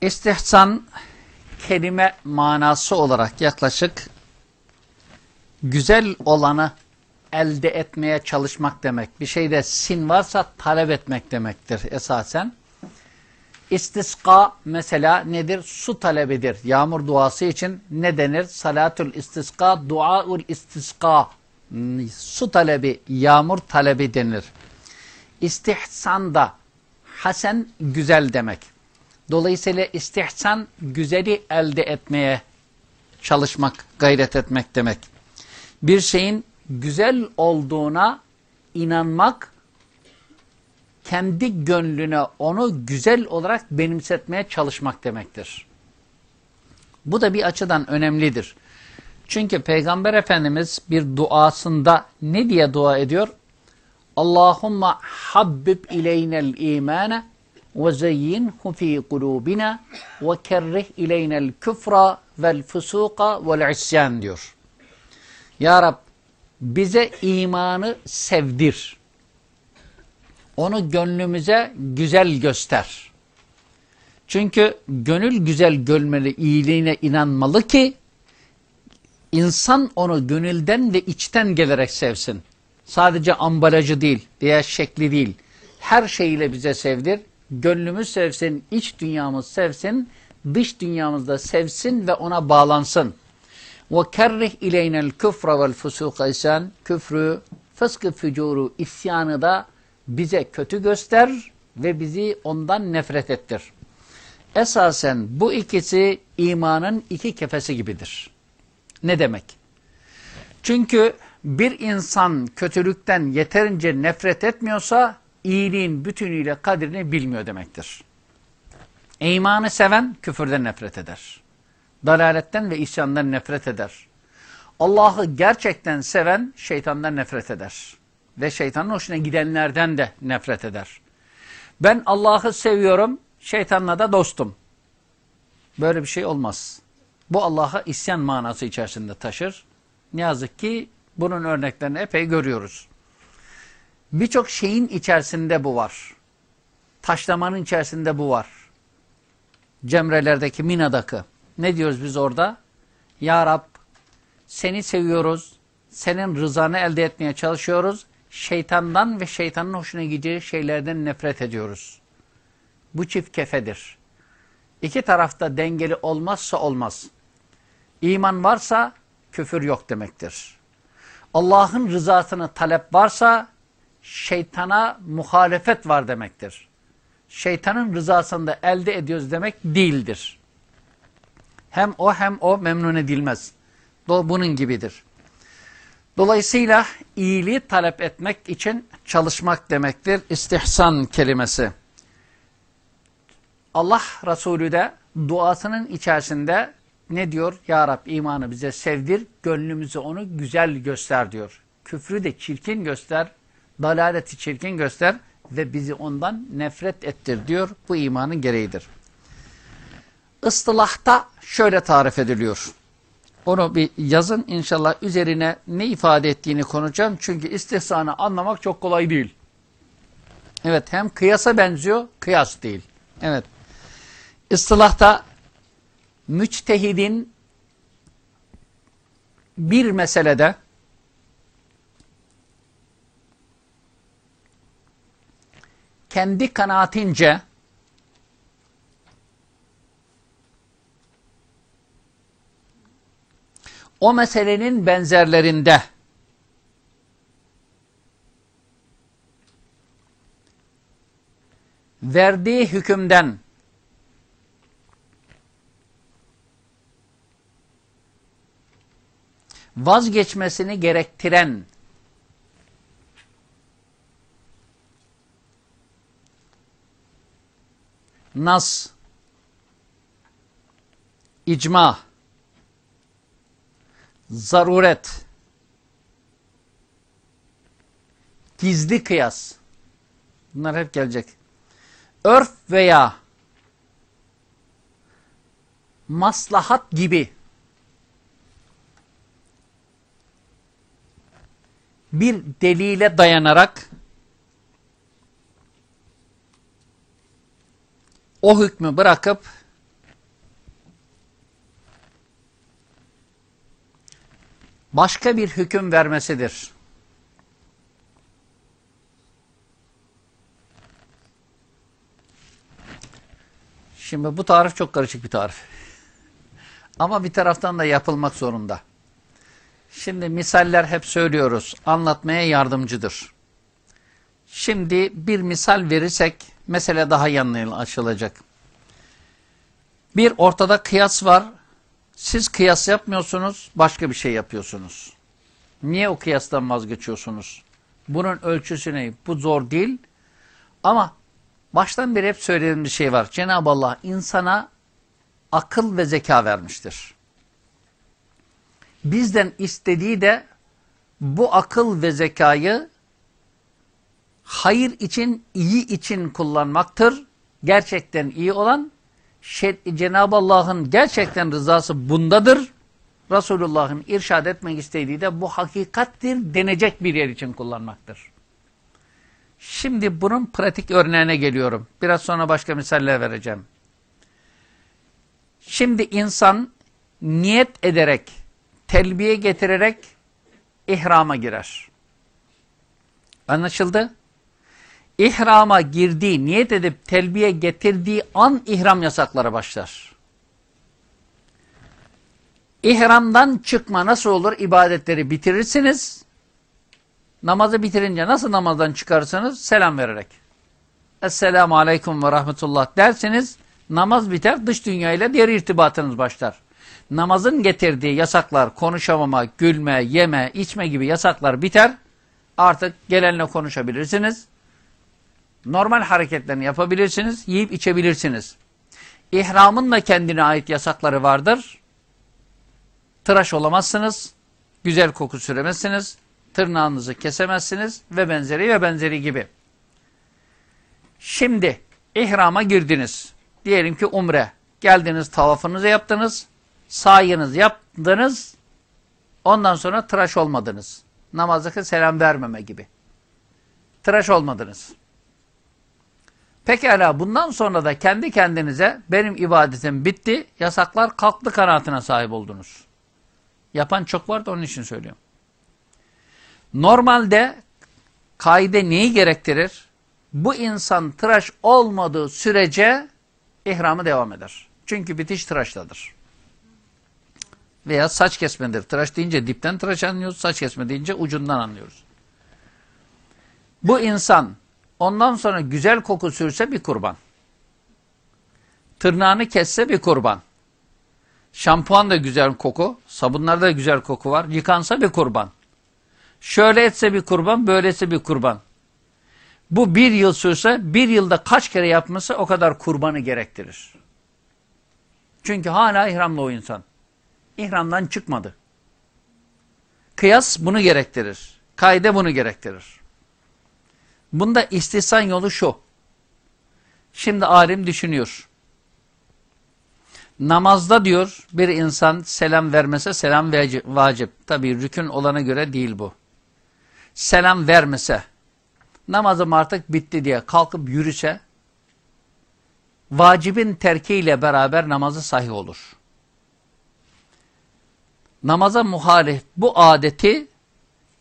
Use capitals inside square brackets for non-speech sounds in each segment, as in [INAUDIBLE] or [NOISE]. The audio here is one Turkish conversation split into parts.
İstihsan kelime manası olarak yaklaşık güzel olanı elde etmeye çalışmak demek. Bir şeyde sin varsa talep etmek demektir esasen. İstiska mesela nedir? Su talebidir. Yağmur duası için ne denir? Salatül istiska, duaul istiska. Su talebi, yağmur talebi denir. İstihsan da hasen güzel demek. Dolayısıyla istihsan güzeli elde etmeye çalışmak, gayret etmek demek. Bir şeyin güzel olduğuna inanmak, kendi gönlüne onu güzel olarak benimsetmeye çalışmak demektir. Bu da bir açıdan önemlidir. Çünkü Peygamber Efendimiz bir duasında ne diye dua ediyor? Allahumma habbib ileynel imane ve kerrih ileynel küfra vel fusuka vel isyan diyor. Ya Rab bize imanı sevdir. Onu gönlümüze güzel göster. Çünkü gönül güzel görmeli, iyiliğine inanmalı ki insan onu gönülden ve içten gelerek sevsin. Sadece ambalajı değil veya şekli değil. Her şeyiyle bize sevdir. Gönlümüz sevsin, iç dünyamız sevsin, dış dünyamızda sevsin ve ona bağlansın. وَكَرِّهْ اِلَيْنَ الْكُفْرَ وَالْفُسُوقَ isyan Küfrü, fıskı, fücuru, isyanı da bize kötü göster ve bizi ondan nefret ettir. Esasen bu ikisi imanın iki kefesi gibidir. Ne demek? Çünkü bir insan kötülükten yeterince nefret etmiyorsa iyiliğin bütünüyle kadrini bilmiyor demektir. İmanı seven küfürden nefret eder. Dalaletten ve isyandan nefret eder. Allah'ı gerçekten seven şeytandan nefret eder. Ve şeytanın hoşuna gidenlerden de nefret eder. Ben Allah'ı seviyorum, şeytanla da dostum. Böyle bir şey olmaz. Bu Allah'a isyan manası içerisinde taşır. Ne yazık ki bunun örneklerini epey görüyoruz. Birçok şeyin içerisinde bu var. Taşlamanın içerisinde bu var. Cemrelerdeki, Mina'daki. Ne diyoruz biz orada? Ya Rab seni seviyoruz, senin rızanı elde etmeye çalışıyoruz, şeytandan ve şeytanın hoşuna gideceği şeylerden nefret ediyoruz. Bu çift kefedir. İki tarafta dengeli olmazsa olmaz. İman varsa küfür yok demektir. Allah'ın rızasını talep varsa şeytana muhalefet var demektir. Şeytanın rızasını da elde ediyoruz demek değildir. Hem o hem o memnun edilmez. Bunun gibidir. Dolayısıyla iyiliği talep etmek için çalışmak demektir. İstihsan kelimesi. Allah Resulü de duasının içerisinde ne diyor? Ya Rab imanı bize sevdir, gönlümüzü onu güzel göster diyor. Küfrü de çirkin göster, dalaleti çirkin göster ve bizi ondan nefret ettir diyor. Bu imanın gereğidir. Istılahta şöyle tarif ediliyor. Onu bir yazın inşallah üzerine ne ifade ettiğini konuşacağım. Çünkü istihsanı anlamak çok kolay değil. Evet hem kıyasa benziyor, kıyas değil. Evet. Istılahta müçtehidin bir meselede kendi kanaatince o meselenin benzerlerinde verdiği hükümden vazgeçmesini gerektiren nas, icma, zaruret, gizli kıyas, bunlar hep gelecek. Örf veya maslahat gibi bir delile dayanarak o hükmü bırakıp başka bir hüküm vermesidir. Şimdi bu tarif çok karışık bir tarif. [LAUGHS] Ama bir taraftan da yapılmak zorunda. Şimdi misaller hep söylüyoruz. Anlatmaya yardımcıdır. Şimdi bir misal verirsek mesele daha yanına açılacak. Bir ortada kıyas var. Siz kıyas yapmıyorsunuz, başka bir şey yapıyorsunuz. Niye o kıyastan vazgeçiyorsunuz? Bunun ölçüsü ne? Bu zor değil. Ama baştan beri hep söylediğim bir şey var. Cenab-ı Allah insana akıl ve zeka vermiştir. Bizden istediği de bu akıl ve zekayı hayır için, iyi için kullanmaktır. Gerçekten iyi olan Cenab-ı Allah'ın gerçekten rızası bundadır. Resulullah'ın irşad etmek istediği de bu hakikattir denecek bir yer için kullanmaktır. Şimdi bunun pratik örneğine geliyorum. Biraz sonra başka misaller vereceğim. Şimdi insan niyet ederek, telbiye getirerek ihrama girer. Anlaşıldı? İhrama girdiği, niyet edip telbiye getirdiği an ihram yasakları başlar. İhramdan çıkma nasıl olur? İbadetleri bitirirsiniz. Namazı bitirince nasıl namazdan çıkarsınız? Selam vererek. Esselamu Aleyküm ve Rahmetullah dersiniz. Namaz biter, dış dünyayla diğer irtibatınız başlar. Namazın getirdiği yasaklar, konuşamama, gülme, yeme, içme gibi yasaklar biter. Artık gelenle konuşabilirsiniz. Normal hareketlerini yapabilirsiniz, yiyip içebilirsiniz. İhramın da kendine ait yasakları vardır. Tıraş olamazsınız, güzel koku süremezsiniz, tırnağınızı kesemezsiniz ve benzeri ve benzeri gibi. Şimdi ihrama girdiniz. Diyelim ki umre. Geldiniz tavafınızı yaptınız. Sayınızı yaptınız. Ondan sonra tıraş olmadınız. Namazdaki selam vermeme gibi. Tıraş olmadınız. Pekala bundan sonra da kendi kendinize benim ibadetim bitti, yasaklar kalktı kanaatine sahip oldunuz. Yapan çok var da onun için söylüyorum. Normalde kaide neyi gerektirir? Bu insan tıraş olmadığı sürece ihramı devam eder. Çünkü bitiş tıraştadır. Veya saç kesmedir. Tıraş deyince dipten tıraş anlıyoruz, saç kesme deyince ucundan anlıyoruz. Bu insan ondan sonra güzel koku sürse bir kurban. Tırnağını kesse bir kurban. Şampuan da güzel koku, sabunlarda da güzel koku var. Yıkansa bir kurban. Şöyle etse bir kurban, böylesi bir kurban. Bu bir yıl sürse, bir yılda kaç kere yapması o kadar kurbanı gerektirir. Çünkü hala ihramlı o insan. İhramdan çıkmadı. Kıyas bunu gerektirir. Kaide bunu gerektirir. Bunda istihsan yolu şu. Şimdi alim düşünüyor. Namazda diyor bir insan selam vermese selam vacip. Tabi rükün olana göre değil bu. Selam vermese namazım artık bitti diye kalkıp yürüse, vacibin terkiyle beraber namazı sahih olur. Namaza muhalif bu adeti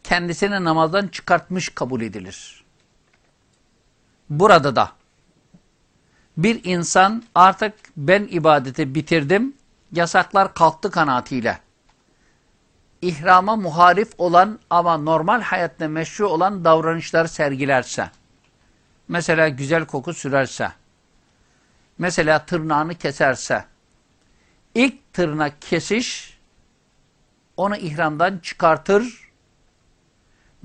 kendisini namazdan çıkartmış kabul edilir. Burada da bir insan artık ben ibadeti bitirdim, yasaklar kalktı kanaatiyle ihrama muharif olan ama normal hayatta meşru olan davranışlar sergilerse, mesela güzel koku sürerse, mesela tırnağını keserse, ilk tırnak kesiş onu ihramdan çıkartır.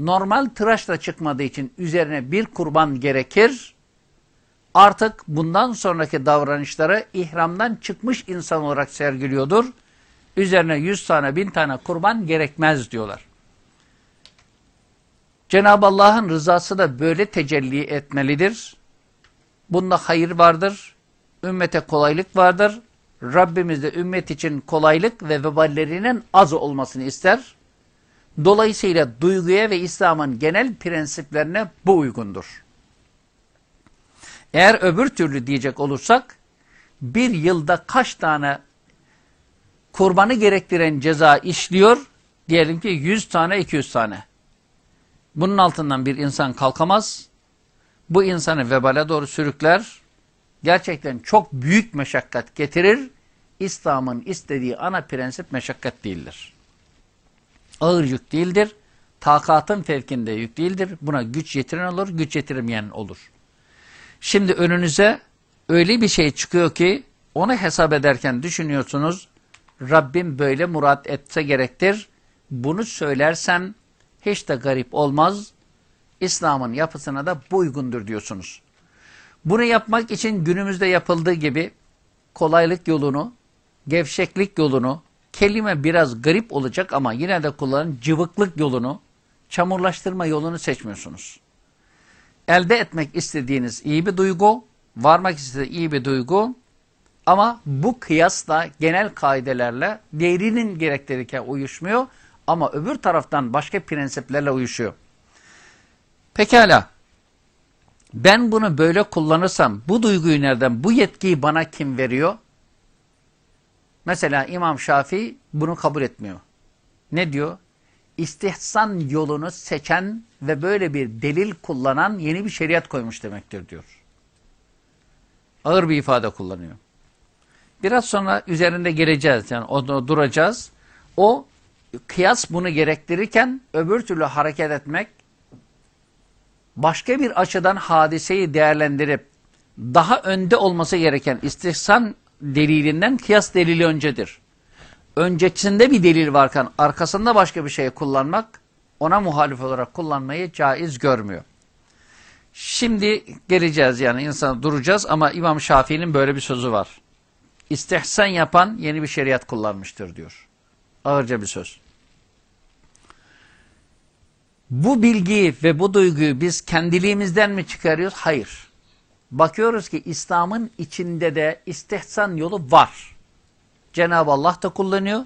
Normal tıraşla çıkmadığı için üzerine bir kurban gerekir. Artık bundan sonraki davranışları ihramdan çıkmış insan olarak sergiliyordur üzerine yüz tane bin tane kurban gerekmez diyorlar. Cenab-ı Allah'ın rızası da böyle tecelli etmelidir. Bunda hayır vardır. Ümmete kolaylık vardır. Rabbimiz de ümmet için kolaylık ve veballerinin az olmasını ister. Dolayısıyla duyguya ve İslam'ın genel prensiplerine bu uygundur. Eğer öbür türlü diyecek olursak, bir yılda kaç tane kurbanı gerektiren ceza işliyor Diyelim ki 100 tane 200 tane. Bunun altından bir insan kalkamaz. Bu insanı vebale doğru sürükler. Gerçekten çok büyük meşakkat getirir. İslam'ın istediği ana prensip meşakkat değildir. Ağır yük değildir. Takatın fevkinde yük değildir. Buna güç yetiren olur, güç yetirmeyen olur. Şimdi önünüze öyle bir şey çıkıyor ki onu hesap ederken düşünüyorsunuz. Rabbim böyle murat etse gerektir. Bunu söylersen hiç de garip olmaz. İslam'ın yapısına da bu uygundur diyorsunuz. Bunu yapmak için günümüzde yapıldığı gibi kolaylık yolunu, gevşeklik yolunu, kelime biraz garip olacak ama yine de kullanın cıvıklık yolunu, çamurlaştırma yolunu seçmiyorsunuz. Elde etmek istediğiniz iyi bir duygu, varmak istediğiniz iyi bir duygu ama bu kıyasla genel kaidelerle diğerinin gerektirirken uyuşmuyor ama öbür taraftan başka prensiplerle uyuşuyor. Pekala. Ben bunu böyle kullanırsam bu duyguyu nereden, bu yetkiyi bana kim veriyor? Mesela İmam Şafii bunu kabul etmiyor. Ne diyor? İstihsan yolunu seçen ve böyle bir delil kullanan yeni bir şeriat koymuş demektir diyor. Ağır bir ifade kullanıyor. Biraz sonra üzerinde geleceğiz yani o duracağız. O kıyas bunu gerektirirken öbür türlü hareket etmek başka bir açıdan hadiseyi değerlendirip daha önde olması gereken istihsan delilinden kıyas delili öncedir. Öncesinde bir delil varken arkasında başka bir şey kullanmak ona muhalif olarak kullanmayı caiz görmüyor. Şimdi geleceğiz yani insan duracağız ama İmam Şafii'nin böyle bir sözü var. İstihsan yapan yeni bir şeriat kullanmıştır diyor. Ağırca bir söz. Bu bilgiyi ve bu duyguyu biz kendiliğimizden mi çıkarıyoruz? Hayır. Bakıyoruz ki İslam'ın içinde de istihsan yolu var. Cenab-ı Allah da kullanıyor,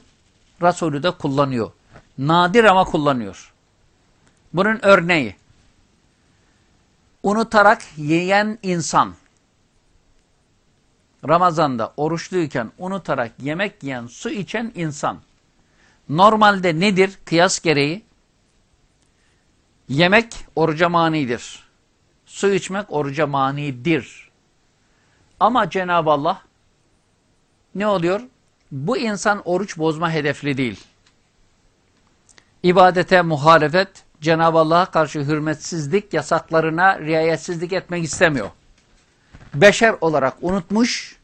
Resulü de kullanıyor. Nadir ama kullanıyor. Bunun örneği. Unutarak yiyen insan. Ramazanda oruçluyken unutarak yemek yiyen, su içen insan. Normalde nedir kıyas gereği? Yemek oruca manidir. Su içmek oruca manidir. Ama Cenab-ı Allah ne oluyor? Bu insan oruç bozma hedefli değil. İbadete muhalefet, Cenab-ı Allah'a karşı hürmetsizlik, yasaklarına riayetsizlik etmek istemiyor. Beşer olarak unutmuş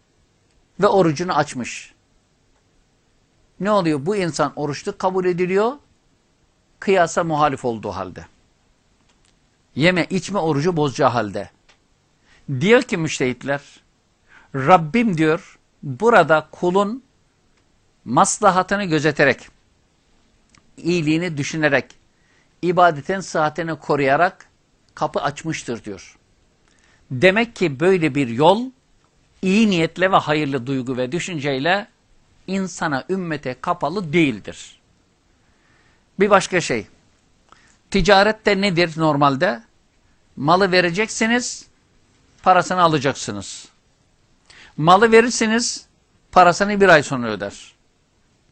ve orucunu açmış. Ne oluyor? Bu insan oruçlu kabul ediliyor, kıyasa muhalif olduğu halde. Yeme içme orucu bozacağı halde. Diyor ki müştehitler, Rabbim diyor burada kulun maslahatını gözeterek, iyiliğini düşünerek, ibadetin sıhhatini koruyarak kapı açmıştır diyor. Demek ki böyle bir yol iyi niyetle ve hayırlı duygu ve düşünceyle insana, ümmete kapalı değildir. Bir başka şey. Ticarette nedir normalde? Malı vereceksiniz, parasını alacaksınız. Malı verirsiniz, parasını bir ay sonra öder.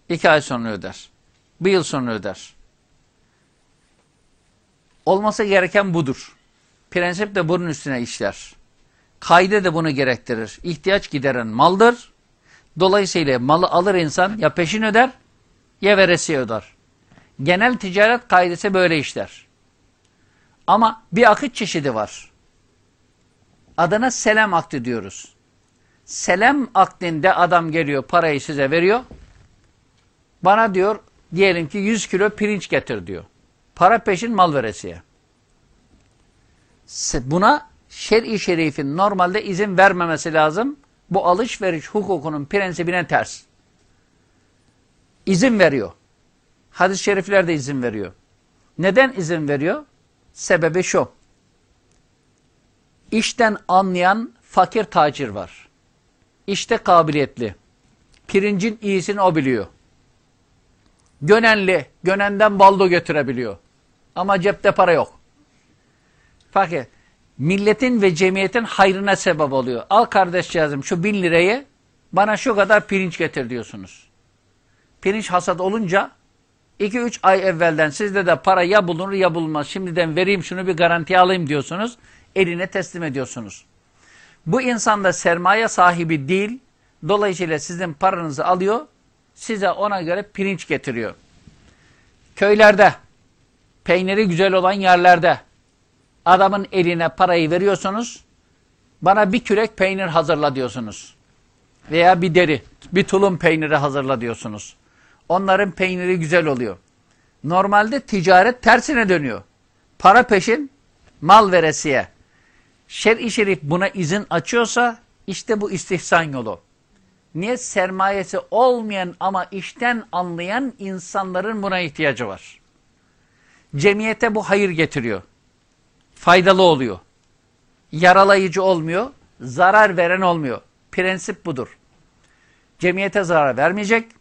İki ay sonra öder. Bir yıl sonra öder. Olması gereken budur. Prensip de bunun üstüne işler. Kaide de bunu gerektirir. İhtiyaç gideren maldır. Dolayısıyla malı alır insan ya peşin öder ya veresiye öder. Genel ticaret kaidesi böyle işler. Ama bir akıt çeşidi var. Adına selam akdi diyoruz. Selam akdinde adam geliyor parayı size veriyor. Bana diyor diyelim ki 100 kilo pirinç getir diyor. Para peşin mal veresiye. Buna şer'i şerifin normalde izin vermemesi lazım. Bu alışveriş hukukunun prensibine ters. İzin veriyor. Hadis-i şerifler de izin veriyor. Neden izin veriyor? Sebebi şu. İşten anlayan fakir tacir var. İşte kabiliyetli. Pirincin iyisini o biliyor. Gönenli, gönenden baldo götürebiliyor. Ama cepte para yok. Fakir. Milletin ve cemiyetin hayrına sebep oluyor. Al kardeşcağızım şu bin lirayı bana şu kadar pirinç getir diyorsunuz. Pirinç hasat olunca 2-3 ay evvelden sizde de para ya bulunur ya bulunmaz. Şimdiden vereyim şunu bir garantiye alayım diyorsunuz. Eline teslim ediyorsunuz. Bu insan da sermaye sahibi değil. Dolayısıyla sizin paranızı alıyor. Size ona göre pirinç getiriyor. Köylerde, peyniri güzel olan yerlerde adamın eline parayı veriyorsunuz. Bana bir kürek peynir hazırla diyorsunuz. Veya bir deri, bir tulum peyniri hazırla diyorsunuz. Onların peyniri güzel oluyor. Normalde ticaret tersine dönüyor. Para peşin, mal veresiye. Şer-i şerif buna izin açıyorsa işte bu istihsan yolu. Niye? Sermayesi olmayan ama işten anlayan insanların buna ihtiyacı var. Cemiyete bu hayır getiriyor. Faydalı oluyor. Yaralayıcı olmuyor, zarar veren olmuyor. Prensip budur. Cemiyete zarar vermeyecek.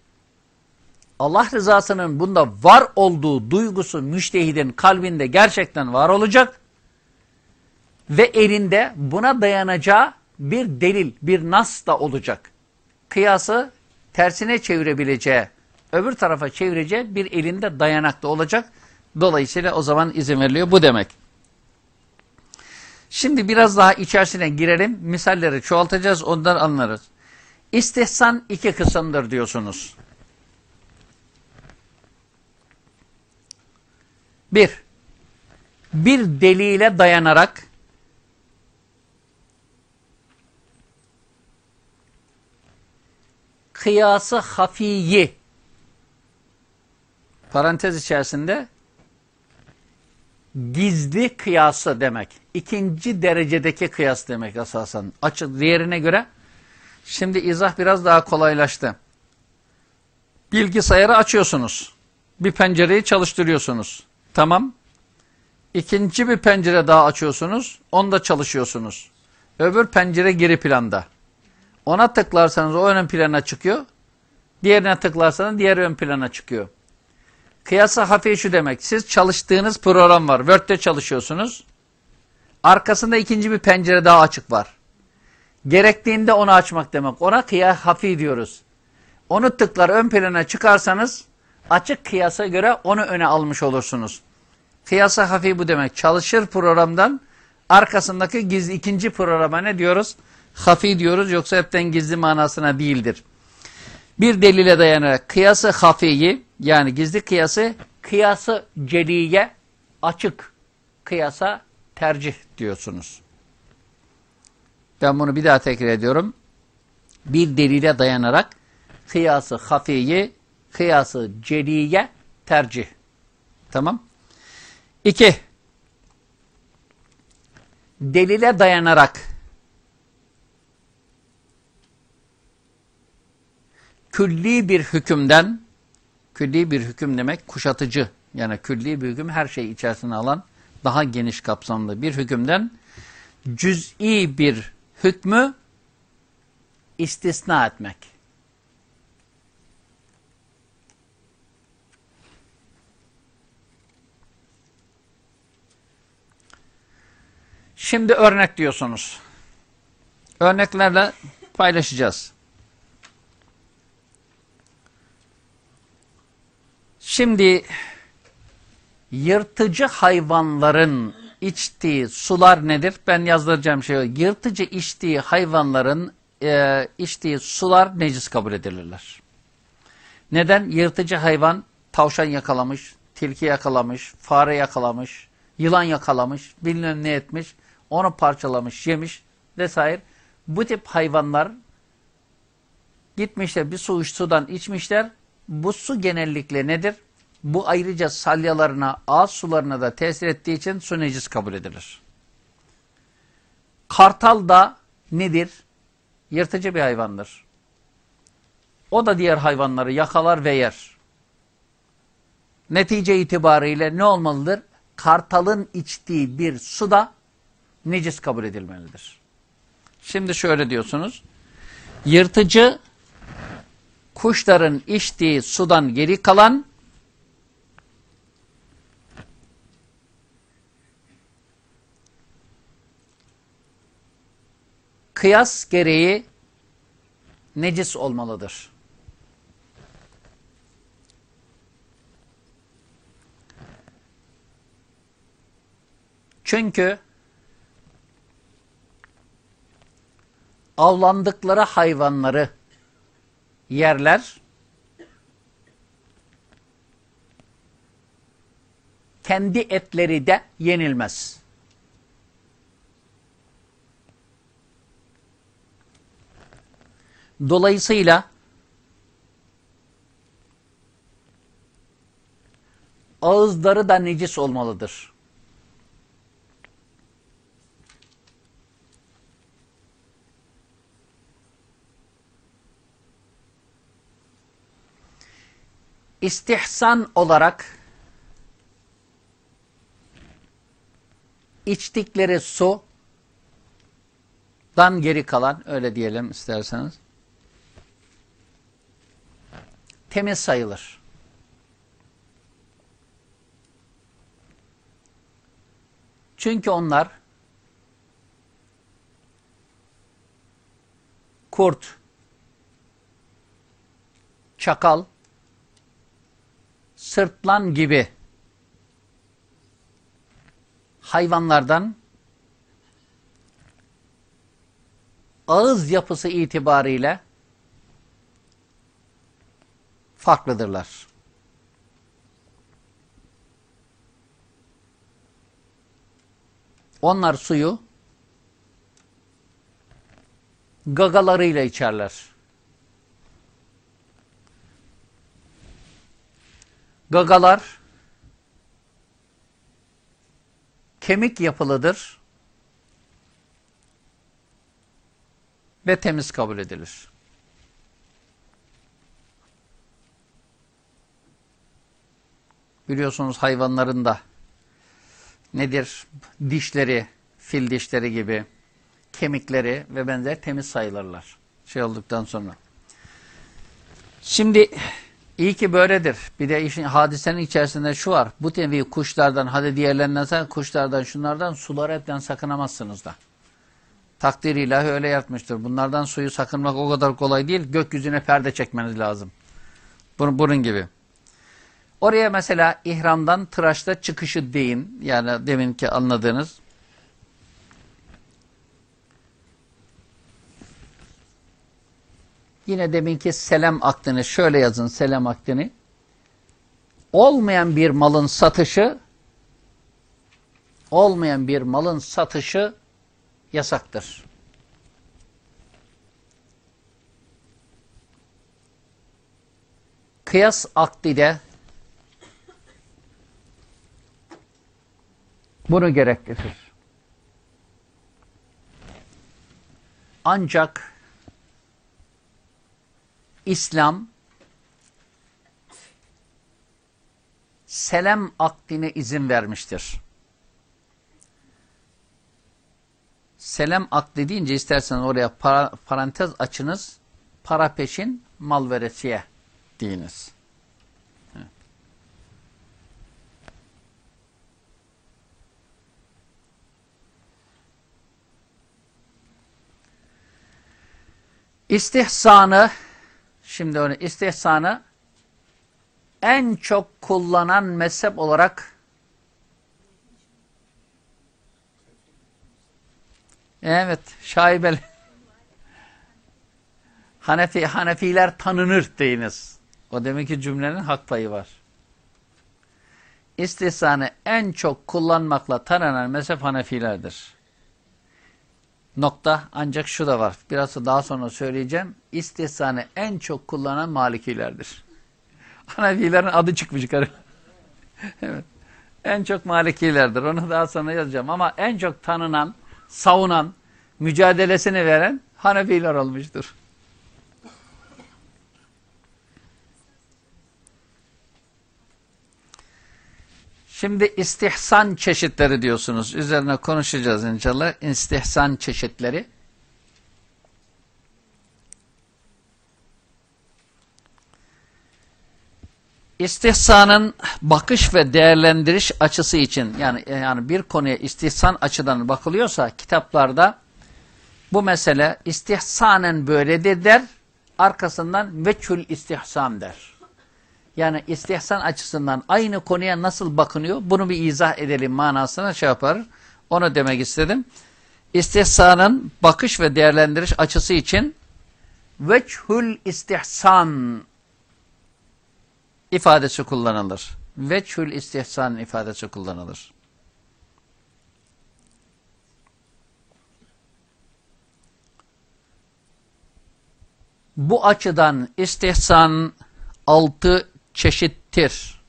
Allah rızasının bunda var olduğu duygusu müştehidin kalbinde gerçekten var olacak. Ve elinde buna dayanacağı bir delil, bir nas da olacak. Kıyası tersine çevirebileceği, öbür tarafa çevireceği bir elinde dayanak da olacak. Dolayısıyla o zaman izin veriliyor. Bu demek. Şimdi biraz daha içerisine girelim. Misalleri çoğaltacağız. Ondan anlarız. İstihsan iki kısımdır diyorsunuz. Bir, bir delile dayanarak kıyası hafiyi parantez içerisinde gizli kıyası demek. İkinci derecedeki kıyas demek asasen. Açık diğerine göre şimdi izah biraz daha kolaylaştı. Bilgisayarı açıyorsunuz. Bir pencereyi çalıştırıyorsunuz. Tamam. İkinci bir pencere daha açıyorsunuz. Onda çalışıyorsunuz. Öbür pencere geri planda. Ona tıklarsanız o ön plana çıkıyor. Diğerine tıklarsanız diğer ön plana çıkıyor. Kıyasa hafife şu demek. Siz çalıştığınız program var. Word'de çalışıyorsunuz. Arkasında ikinci bir pencere daha açık var. Gerektiğinde onu açmak demek. Ona kıya hafi diyoruz. Onu tıklar ön plana çıkarsanız açık kıyasa göre onu öne almış olursunuz. Kıyasa hafi bu demek. Çalışır programdan arkasındaki gizli ikinci programa ne diyoruz? Hafi diyoruz yoksa hepten gizli manasına değildir. Bir delile dayanarak kıyası hafiyi yani gizli kıyası kıyası celiye açık kıyasa tercih diyorsunuz. Ben bunu bir daha tekrar ediyorum. Bir delile dayanarak kıyası hafiyi kıyası celiye tercih. Tamam. İki. Delile dayanarak külli bir hükümden külli bir hüküm demek kuşatıcı yani külli bir hüküm her şeyi içerisine alan daha geniş kapsamlı bir hükümden cüz'i bir hükmü istisna etmek. Şimdi örnek diyorsunuz. Örneklerle paylaşacağız. Şimdi yırtıcı hayvanların içtiği sular nedir? Ben yazdıracağım şey. Yırtıcı içtiği hayvanların e, içtiği sular necis kabul edilirler. Neden? Yırtıcı hayvan tavşan yakalamış, tilki yakalamış, fare yakalamış, yılan yakalamış, bilmem ne etmiş, onu parçalamış, yemiş vesaire. Bu tip hayvanlar gitmişler bir su sudan içmişler. Bu su genellikle nedir? Bu ayrıca salyalarına, ağız sularına da tesir ettiği için su necis kabul edilir. Kartal da nedir? Yırtıcı bir hayvandır. O da diğer hayvanları yakalar ve yer. Netice itibariyle ne olmalıdır? Kartalın içtiği bir suda necis kabul edilmelidir. Şimdi şöyle diyorsunuz. Yırtıcı kuşların içtiği sudan geri kalan kıyas gereği necis olmalıdır. Çünkü avlandıkları hayvanları yerler, kendi etleri de yenilmez. Dolayısıyla ağızları da necis olmalıdır. İstihsan olarak içtikleri su dan geri kalan öyle diyelim isterseniz temiz sayılır. Çünkü onlar kurt, çakal, sırtlan gibi hayvanlardan ağız yapısı itibariyle farklıdırlar. Onlar suyu gagalarıyla içerler. Gagalar kemik yapılıdır ve temiz kabul edilir. Biliyorsunuz hayvanların da nedir? Dişleri, fil dişleri gibi kemikleri ve benzer temiz sayılırlar. Şey olduktan sonra. Şimdi iyi ki böyledir. Bir de işin hadisenin içerisinde şu var. Bu tevi kuşlardan hadi diğerlerinden kuşlardan şunlardan suları hepten sakınamazsınız da. Takdir ilahi öyle yapmıştır. Bunlardan suyu sakınmak o kadar kolay değil. Gökyüzüne perde çekmeniz lazım. Bunun, bunun gibi. Oraya mesela ihramdan tıraşta çıkışı deyin. Yani deminki anladığınız. Yine deminki selam aktini şöyle yazın selam aktini. Olmayan bir malın satışı olmayan bir malın satışı yasaktır. Kıyas akdi de bunu gerektirir. Ancak İslam selam akdine izin vermiştir. Selam akdi deyince isterseniz oraya para, parantez açınız. Para peşin mal veresiye deyiniz. İstihsanı şimdi onu istihsanı en çok kullanan mezhep olarak Evet, şaibeli. Hanefi, Hanefiler tanınır deyiniz. O demek ki cümlenin hak payı var. İstihsanı en çok kullanmakla tanınan mezhep Hanefilerdir. Nokta ancak şu da var. Biraz daha sonra söyleyeceğim. İstihsanı en çok kullanan Malikilerdir. [LAUGHS] Hanefilerin adı çıkmış yukarı. [LAUGHS] evet. En çok Malikilerdir. Onu daha sonra yazacağım. Ama en çok tanınan savunan, mücadelesini veren Hanefiler olmuştur. Şimdi istihsan çeşitleri diyorsunuz. Üzerine konuşacağız inşallah. İstihsan çeşitleri. İstihsanın bakış ve değerlendiriş açısı için yani yani bir konuya istihsan açıdan bakılıyorsa kitaplarda bu mesele istihsanen böyledir der, arkasından veçül istihsan der. Yani istihsan açısından aynı konuya nasıl bakınıyor bunu bir izah edelim manasına şey yapar. Onu demek istedim. İstihsanın bakış ve değerlendiriş açısı için veçhül istihsan ifadesi kullanılır. Veçhül istihsan ifadesi kullanılır. Bu açıdan istihsan altı çeşittir.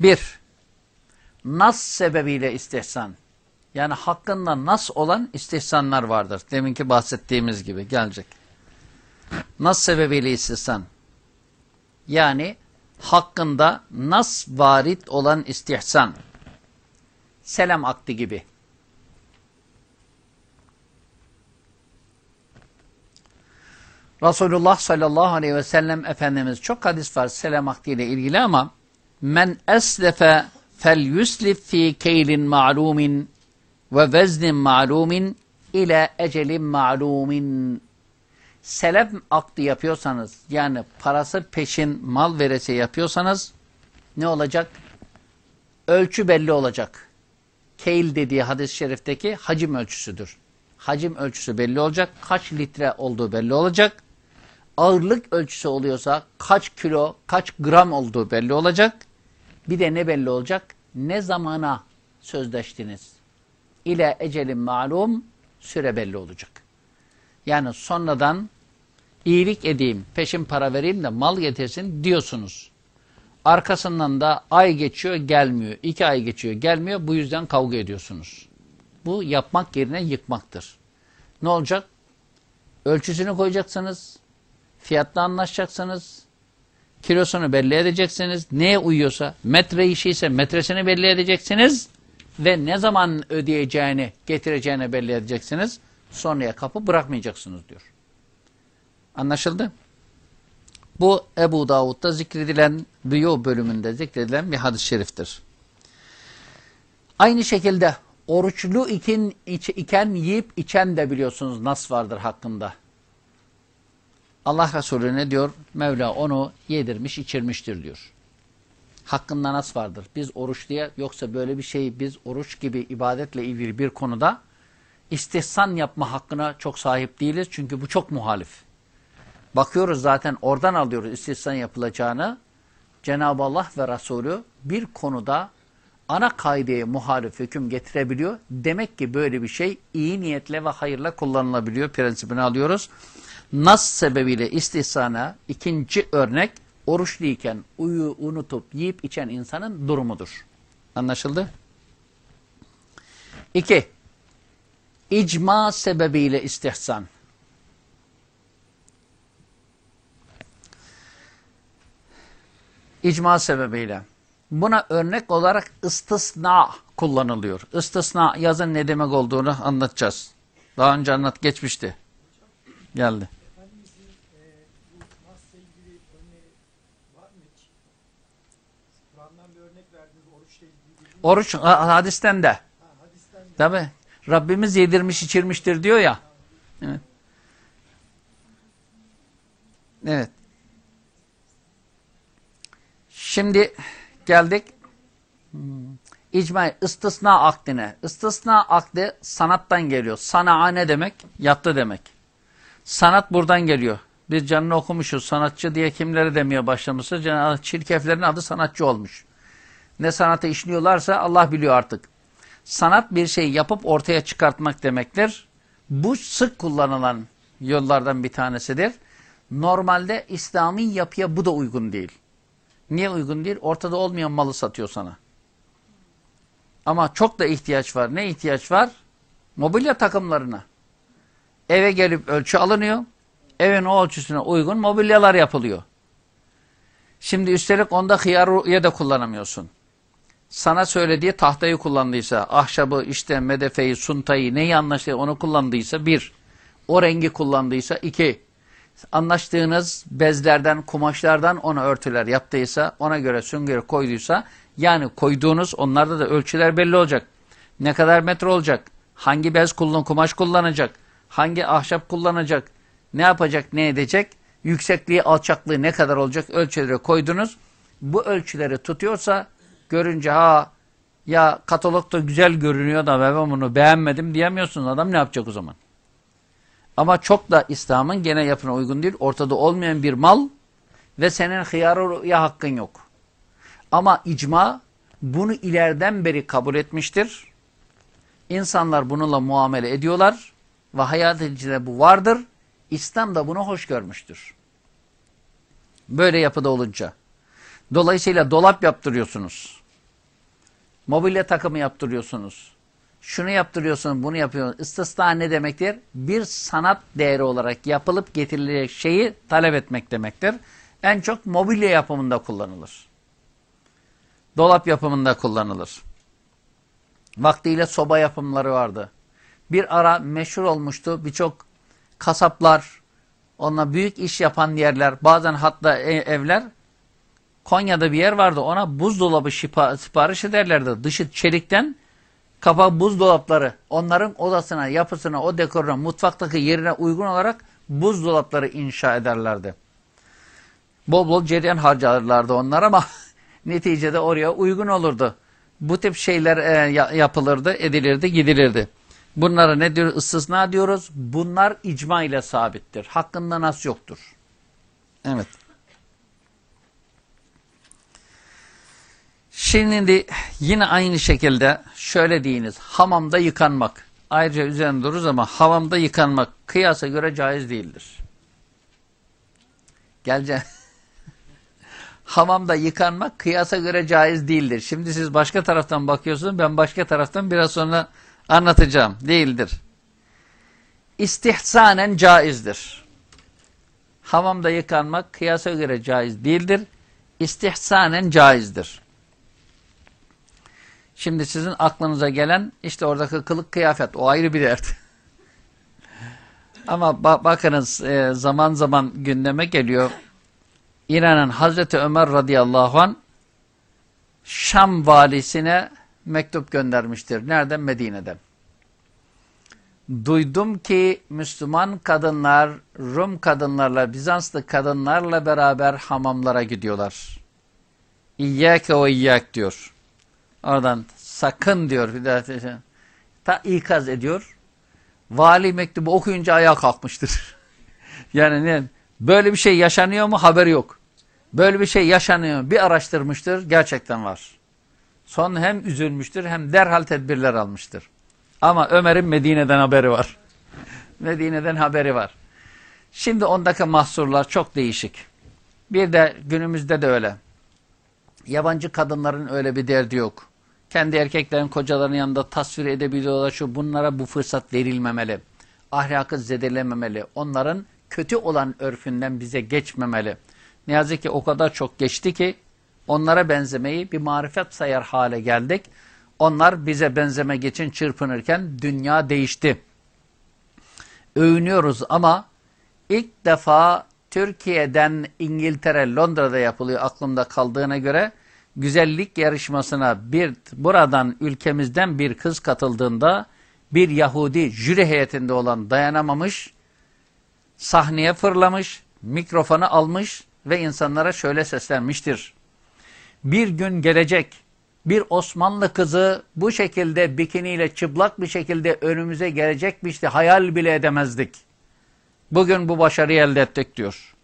Bir, nas sebebiyle istihsan. Yani hakkında nas olan istihsanlar vardır. Deminki bahsettiğimiz gibi gelecek. Nas sebebiyle istihsan. Yani hakkında nas varit olan istihsan. Selam akdi gibi. Resulullah sallallahu aleyhi ve sellem Efendimiz çok hadis var selam akdi ile ilgili ama men eslefe fel yuslif fi keylin ma'lumin ve veznin ma'lumin ile ecelin ma'lumin selef akdi yapıyorsanız yani parası peşin mal veresi yapıyorsanız ne olacak? Ölçü belli olacak. Keyl dediği hadis-i şerifteki hacim ölçüsüdür. Hacim ölçüsü belli olacak. Kaç litre olduğu belli olacak. Ağırlık ölçüsü oluyorsa kaç kilo, kaç gram olduğu belli olacak. Bir de ne belli olacak? Ne zamana sözleştiniz? İle ecelin malum süre belli olacak. Yani sonradan iyilik edeyim, peşin para vereyim de mal getirsin diyorsunuz. Arkasından da ay geçiyor gelmiyor, iki ay geçiyor gelmiyor bu yüzden kavga ediyorsunuz. Bu yapmak yerine yıkmaktır. Ne olacak? Ölçüsünü koyacaksınız, fiyatla anlaşacaksınız, kilosunu belli edeceksiniz, neye uyuyorsa, metre işi metresini belli edeceksiniz ve ne zaman ödeyeceğini, getireceğini belli edeceksiniz. Sonraya kapı bırakmayacaksınız diyor. Anlaşıldı? Bu Ebu Davud'da zikredilen, Biyo bölümünde zikredilen bir hadis-i şeriftir. Aynı şekilde oruçlu iken, iken yiyip içen de biliyorsunuz nas vardır hakkında. Allah Resulü ne diyor? Mevla onu yedirmiş, içirmiştir diyor. Hakkında nas vardır. Biz oruç diye yoksa böyle bir şey biz oruç gibi ibadetle ilgili bir konuda istihsan yapma hakkına çok sahip değiliz. Çünkü bu çok muhalif. Bakıyoruz zaten oradan alıyoruz istihsan yapılacağını. Cenab-ı Allah ve Resulü bir konuda ana kaideye muhalif hüküm getirebiliyor. Demek ki böyle bir şey iyi niyetle ve hayırla kullanılabiliyor prensibini alıyoruz. Nas sebebiyle istihsana ikinci örnek oruçluyken uyu unutup yiyip içen insanın durumudur. Anlaşıldı? İki, icma sebebiyle istihsan. İcma sebebiyle. Buna örnek olarak istisna kullanılıyor. İstisna yazın ne demek olduğunu anlatacağız. Daha önce anlat geçmişti. Geldi. Oruç hadisten de. Tabi. Rabbimiz yedirmiş içirmiştir diyor ya. Evet. Evet. Şimdi geldik hmm. İcma istisna akdine. İstisna akdi sanattan geliyor. Sana'a ne demek? Yattı demek. Sanat buradan geliyor. Biz canını okumuşuz. Sanatçı diye kimleri demeye başlamışız. Çirkeflerin adı sanatçı olmuş. Ne sanatı işliyorlarsa Allah biliyor artık. Sanat bir şey yapıp ortaya çıkartmak demektir. Bu sık kullanılan yollardan bir tanesidir. Normalde İslami yapıya bu da uygun değil. Niye uygun değil? Ortada olmayan malı satıyor sana. Ama çok da ihtiyaç var. Ne ihtiyaç var? Mobilya takımlarına. Eve gelip ölçü alınıyor. Evin o ölçüsüne uygun mobilyalar yapılıyor. Şimdi üstelik onda hıyar da kullanamıyorsun. Sana söylediği tahtayı kullandıysa, ahşabı, işte medefeyi, suntayı, neyi anlaştığı onu kullandıysa bir. O rengi kullandıysa iki anlaştığınız bezlerden, kumaşlardan ona örtüler yaptıysa, ona göre süngeri koyduysa, yani koyduğunuz onlarda da ölçüler belli olacak. Ne kadar metre olacak, hangi bez kullan, kumaş kullanacak, hangi ahşap kullanacak, ne yapacak, ne edecek, yüksekliği, alçaklığı ne kadar olacak ölçüleri koydunuz. Bu ölçüleri tutuyorsa görünce ha ya katalogda güzel görünüyor da ben bunu beğenmedim diyemiyorsunuz. Adam ne yapacak o zaman? Ama çok da İslam'ın gene yapına uygun değil. Ortada olmayan bir mal ve senin hıyarıya hakkın yok. Ama icma bunu ileriden beri kabul etmiştir. İnsanlar bununla muamele ediyorlar ve hayat içinde bu vardır. İslam da bunu hoş görmüştür. Böyle yapıda olunca. Dolayısıyla dolap yaptırıyorsunuz. Mobilya takımı yaptırıyorsunuz. Şunu yaptırıyorsunuz, bunu yapıyorsunuz. İstisna ne demektir? Bir sanat değeri olarak yapılıp getirilecek şeyi talep etmek demektir. En çok mobilya yapımında kullanılır. Dolap yapımında kullanılır. Vaktiyle soba yapımları vardı. Bir ara meşhur olmuştu. Birçok kasaplar, onunla büyük iş yapan yerler, bazen hatta e, evler, Konya'da bir yer vardı. Ona buzdolabı şipa, sipariş ederlerdi. Dışı çelikten, kapağı buzdolapları. Onların odasına, yapısına, o dekoruna, mutfaktaki yerine uygun olarak buzdolapları inşa ederlerdi. Bol bol cereyan harcarlardı onlar ama [LAUGHS] neticede oraya uygun olurdu. Bu tip şeyler e, yapılırdı, edilirdi, gidilirdi. Bunlara ne diyoruz? Istisna diyoruz. Bunlar icma ile sabittir. Hakkında nas yoktur. Evet. Şimdi yine aynı şekilde şöyle deyiniz. Hamamda yıkanmak. Ayrıca üzerinde dururuz ama hamamda yıkanmak kıyasa göre caiz değildir. Gelce. [LAUGHS] Hamamda yıkanmak kıyasa göre caiz değildir. Şimdi siz başka taraftan bakıyorsunuz. Ben başka taraftan biraz sonra anlatacağım. Değildir. İstihsanen caizdir. Hamamda yıkanmak kıyasa göre caiz değildir. İstihsanen caizdir. Şimdi sizin aklınıza gelen işte oradaki kılık kıyafet o ayrı bir dert. Ama ba bakınız e, zaman zaman gündeme geliyor. İran'ın Hazreti Ömer radıyallahu an Şam valisine mektup göndermiştir. Nereden? Medine'den. Duydum ki Müslüman kadınlar Rum kadınlarla, Bizanslı kadınlarla beraber hamamlara gidiyorlar. İyyâke ve iyyâk diyor. Oradan sakın diyor. Bir daha ta ikaz ediyor. Vali mektubu okuyunca ayağa kalkmıştır. [LAUGHS] yani ne? Böyle bir şey yaşanıyor mu? Haberi yok. Böyle bir şey yaşanıyor? Bir araştırmıştır. Gerçekten var. Son hem üzülmüştür hem derhal tedbirler almıştır. Ama Ömer'in Medine'den haberi var. [LAUGHS] Medine'den haberi var. Şimdi ondaki mahsurlar çok değişik. Bir de günümüzde de öyle. Yabancı kadınların öyle bir derdi yok. Kendi erkeklerin kocaların yanında tasvir edebiliyorlar. Şu bunlara bu fırsat verilmemeli. Ahlakı zedelememeli. Onların kötü olan örfünden bize geçmemeli. Ne yazık ki o kadar çok geçti ki onlara benzemeyi bir marifet sayar hale geldik. Onlar bize benzeme geçin çırpınırken dünya değişti. Övünüyoruz ama ilk defa Türkiye'den İngiltere, Londra'da yapılıyor aklımda kaldığına göre güzellik yarışmasına bir buradan ülkemizden bir kız katıldığında bir Yahudi jüri heyetinde olan dayanamamış, sahneye fırlamış, mikrofonu almış ve insanlara şöyle seslenmiştir. Bir gün gelecek bir Osmanlı kızı bu şekilde bikiniyle çıplak bir şekilde önümüze gelecekmişti. Hayal bile edemezdik. Bugün bu başarıyı elde ettik diyor.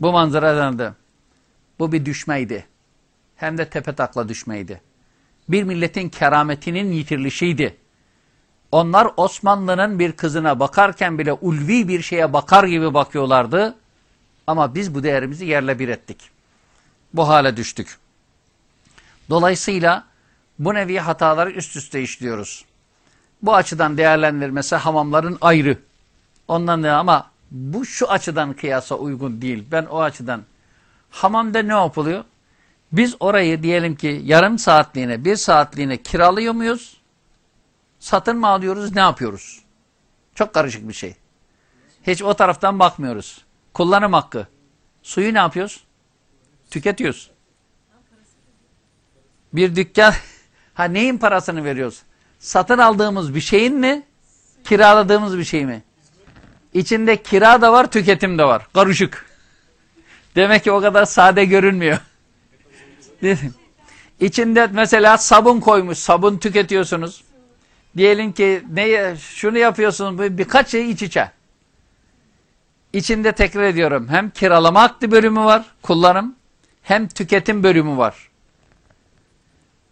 Bu manzaradan da. Bu bir düşmeydi. Hem de tepe takla düşmeydi. Bir milletin kerametinin yitirilişiydi. Onlar Osmanlı'nın bir kızına bakarken bile ulvi bir şeye bakar gibi bakıyorlardı. Ama biz bu değerimizi yerle bir ettik. Bu hale düştük. Dolayısıyla bu nevi hataları üst üste işliyoruz. Bu açıdan değerlendirmesi hamamların ayrı. Ondan da ama bu şu açıdan kıyasa uygun değil. Ben o açıdan. Hamamda ne yapılıyor? Biz orayı diyelim ki yarım saatliğine, bir saatliğine kiralıyor muyuz? Satın mı alıyoruz, ne yapıyoruz? Çok karışık bir şey. Hiç o taraftan bakmıyoruz. Kullanım hakkı. Suyu ne yapıyoruz? Tüketiyoruz. Bir dükkan, [LAUGHS] ha neyin parasını veriyoruz? Satın aldığımız bir şeyin mi? Kiraladığımız bir şey mi? İçinde kira da var, tüketim de var. Karışık. Demek ki o kadar sade görünmüyor. İçinde mesela sabun koymuş. Sabun tüketiyorsunuz. Diyelim ki ne şunu yapıyorsunuz birkaç şey iç içe. İçinde tekrar ediyorum. Hem kiralama akdi bölümü var, kullanım, hem tüketim bölümü var.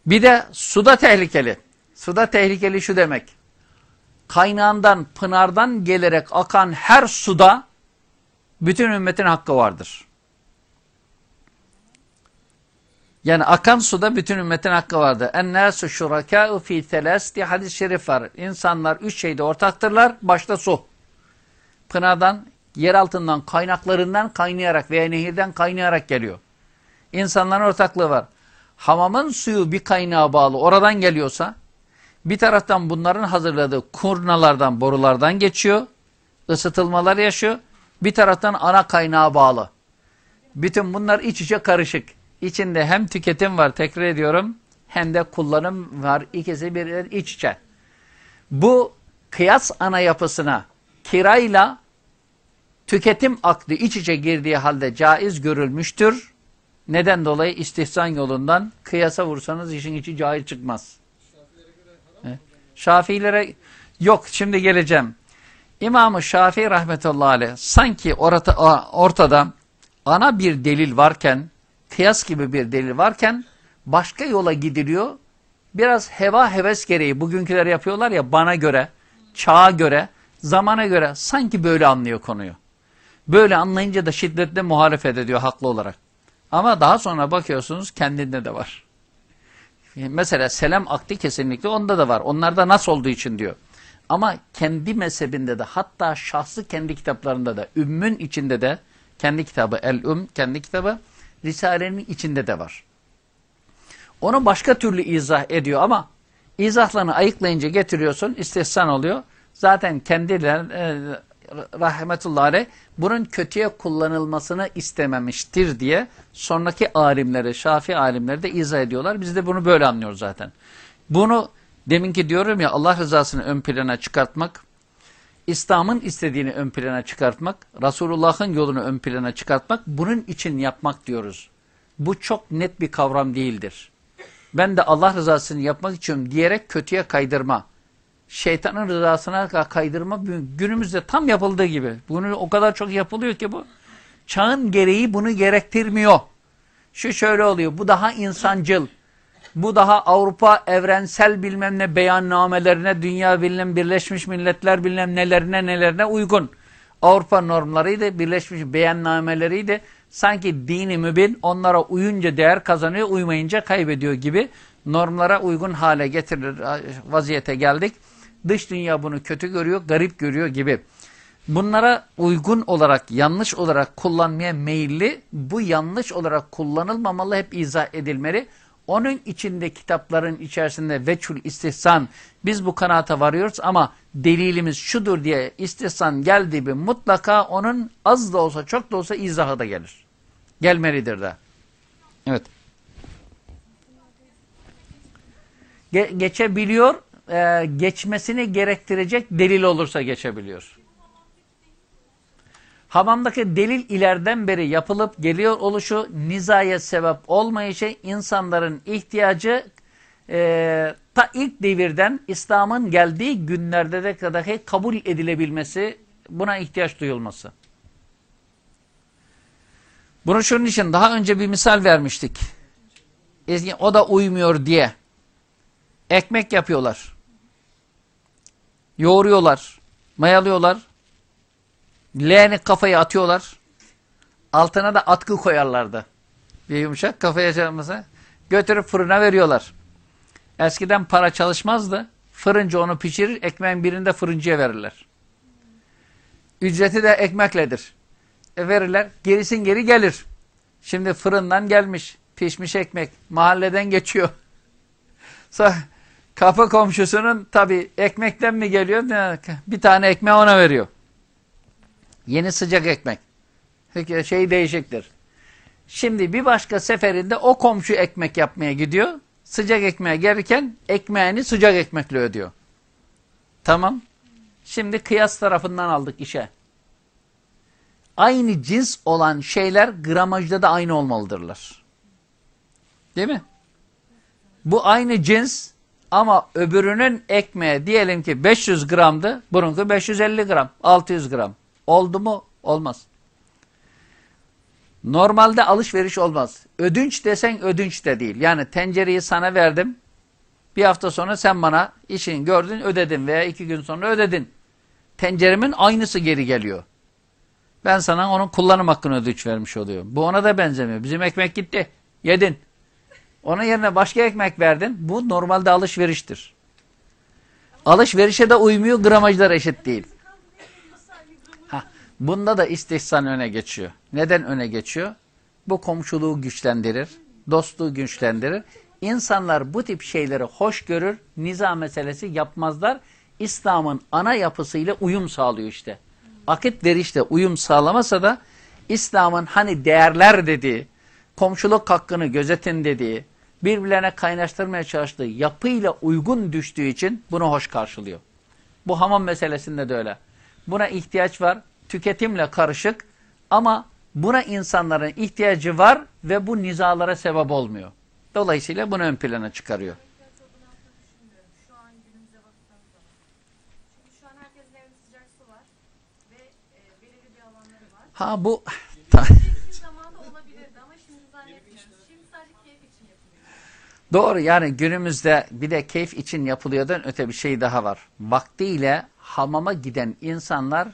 Bir de suda tehlikeli. Suda tehlikeli şu demek. Kaynağından, pınardan gelerek akan her suda bütün ümmetin hakkı vardır. Yani akan suda bütün ümmetin hakkı vardır. Ennâsü şurakâ'u fî telâs diye hadis-i şerif var. İnsanlar üç şeyde ortaktırlar. Başta su. Pınardan, yer altından, kaynaklarından kaynayarak veya nehirden kaynayarak geliyor. İnsanların ortaklığı var. Hamamın suyu bir kaynağa bağlı oradan geliyorsa bir taraftan bunların hazırladığı kurnalardan, borulardan geçiyor. ısıtılmalar yaşıyor. Bir taraftan ana kaynağa bağlı. Bütün bunlar iç içe karışık. İçinde hem tüketim var tekrar ediyorum hem de kullanım var. İkisi bir iç içe. Bu kıyas ana yapısına kirayla tüketim aklı iç içe girdiği halde caiz görülmüştür. Neden dolayı? istihsan yolundan kıyasa vursanız işin içi caiz çıkmaz. Şafilere yok şimdi geleceğim. İmam-ı Şafii rahmetullahi aleyh sanki orta, ortada ana bir delil varken kıyas gibi bir delil varken başka yola gidiliyor. Biraz heva heves gereği bugünküler yapıyorlar ya bana göre, çağa göre, zamana göre sanki böyle anlıyor konuyu. Böyle anlayınca da şiddetle muhalefet ediyor haklı olarak. Ama daha sonra bakıyorsunuz kendinde de var. Mesela selam akdi kesinlikle onda da var. Onlarda nasıl olduğu için diyor. Ama kendi mezhebinde de hatta şahsı kendi kitaplarında da ümmün içinde de kendi kitabı El-Üm kendi kitabı Risale'nin içinde de var. Onu başka türlü izah ediyor ama izahlarını ayıklayınca getiriyorsun istihsan oluyor. Zaten kendiler e, rahmetullahi bunun kötüye kullanılmasını istememiştir diye sonraki alimleri, şafi alimleri de izah ediyorlar. Biz de bunu böyle anlıyoruz zaten. Bunu deminki diyorum ya Allah rızasını ön plana çıkartmak, İslam'ın istediğini ön plana çıkartmak, Resulullah'ın yolunu ön plana çıkartmak, bunun için yapmak diyoruz. Bu çok net bir kavram değildir. Ben de Allah rızasını yapmak için diyerek kötüye kaydırma, şeytanın rızasına kaydırma günümüzde tam yapıldığı gibi. Bunu o kadar çok yapılıyor ki bu. Çağın gereği bunu gerektirmiyor. Şu şöyle oluyor, bu daha insancıl, bu daha Avrupa evrensel bilmem ne beyannamelerine, dünya bilmem Birleşmiş Milletler bilmem nelerine nelerine uygun. Avrupa normlarıydı, Birleşmiş beyannameleriydi. Sanki dini mübin onlara uyunca değer kazanıyor, uymayınca kaybediyor gibi normlara uygun hale getirir vaziyete geldik. Dış dünya bunu kötü görüyor, garip görüyor gibi. Bunlara uygun olarak, yanlış olarak kullanmaya meyilli, bu yanlış olarak kullanılmamalı, hep izah edilmeli. Onun içinde kitapların içerisinde veçül istihsan biz bu kanaata varıyoruz ama delilimiz şudur diye istihsan geldiği bir mutlaka onun az da olsa çok da olsa izahı da gelir. Gelmelidir de. Evet. Ge geçebiliyor, e, geçmesini gerektirecek delil olursa geçebiliyor. Hamamdaki delil ilerden beri yapılıp geliyor oluşu nizaya sebep olmayışı insanların ihtiyacı e, ta ilk devirden İslam'ın geldiği günlerde de dahi kabul edilebilmesi buna ihtiyaç duyulması. Bunu şunun için daha önce bir misal vermiştik. O da uymuyor diye. Ekmek yapıyorlar. Yoğuruyorlar. Mayalıyorlar leğeni kafaya atıyorlar. Altına da atkı koyarlardı. Bir yumuşak kafaya çalması. Götürüp fırına veriyorlar. Eskiden para çalışmazdı. Fırıncı onu pişirir, ekmeğin birinde fırıncıya verirler. Ücreti de ekmekledir. E verirler, gerisin geri gelir. Şimdi fırından gelmiş, pişmiş ekmek, mahalleden geçiyor. [LAUGHS] Kapı komşusunun tabi ekmekten mi geliyor? Bir tane ekmeği ona veriyor. Yeni sıcak ekmek. Şey değişiktir. Şimdi bir başka seferinde o komşu ekmek yapmaya gidiyor. Sıcak ekmeğe gelirken ekmeğini sıcak ekmekle ödüyor. Tamam. Şimdi kıyas tarafından aldık işe. aynı cins olan şeyler gramajda da aynı olmalıdırlar. Değil mi? Bu aynı cins ama öbürünün ekmeği diyelim ki 500 gramdı, bununki 550 gram, 600 gram. Oldu mu? Olmaz. Normalde alışveriş olmaz. Ödünç desen ödünç de değil. Yani tencereyi sana verdim. Bir hafta sonra sen bana işin gördün ödedin veya iki gün sonra ödedin. Tenceremin aynısı geri geliyor. Ben sana onun kullanım hakkını ödünç vermiş oluyorum. Bu ona da benzemiyor. Bizim ekmek gitti. Yedin. Onun yerine başka ekmek verdin. Bu normalde alışveriştir. Alışverişe de uymuyor. Gramajlar eşit değil. Bunda da istihsan öne geçiyor. Neden öne geçiyor? Bu komşuluğu güçlendirir. Dostluğu güçlendirir. İnsanlar bu tip şeyleri hoş görür. Niza meselesi yapmazlar. İslam'ın ana yapısıyla uyum sağlıyor işte. Akit verişte uyum sağlamasa da İslam'ın hani değerler dediği, komşuluk hakkını gözetin dediği, birbirlerine kaynaştırmaya çalıştığı yapıyla uygun düştüğü için bunu hoş karşılıyor. Bu hamam meselesinde de öyle. Buna ihtiyaç var, tüketimle karışık ama buna insanların ihtiyacı var ve bu nizalara sebep olmuyor. Dolayısıyla bunu ön plana çıkarıyor. Ha bu. [LAUGHS] Doğru yani günümüzde bir de keyif için yapılıyordan öte bir şey daha var. Vaktiyle hamama giden insanlar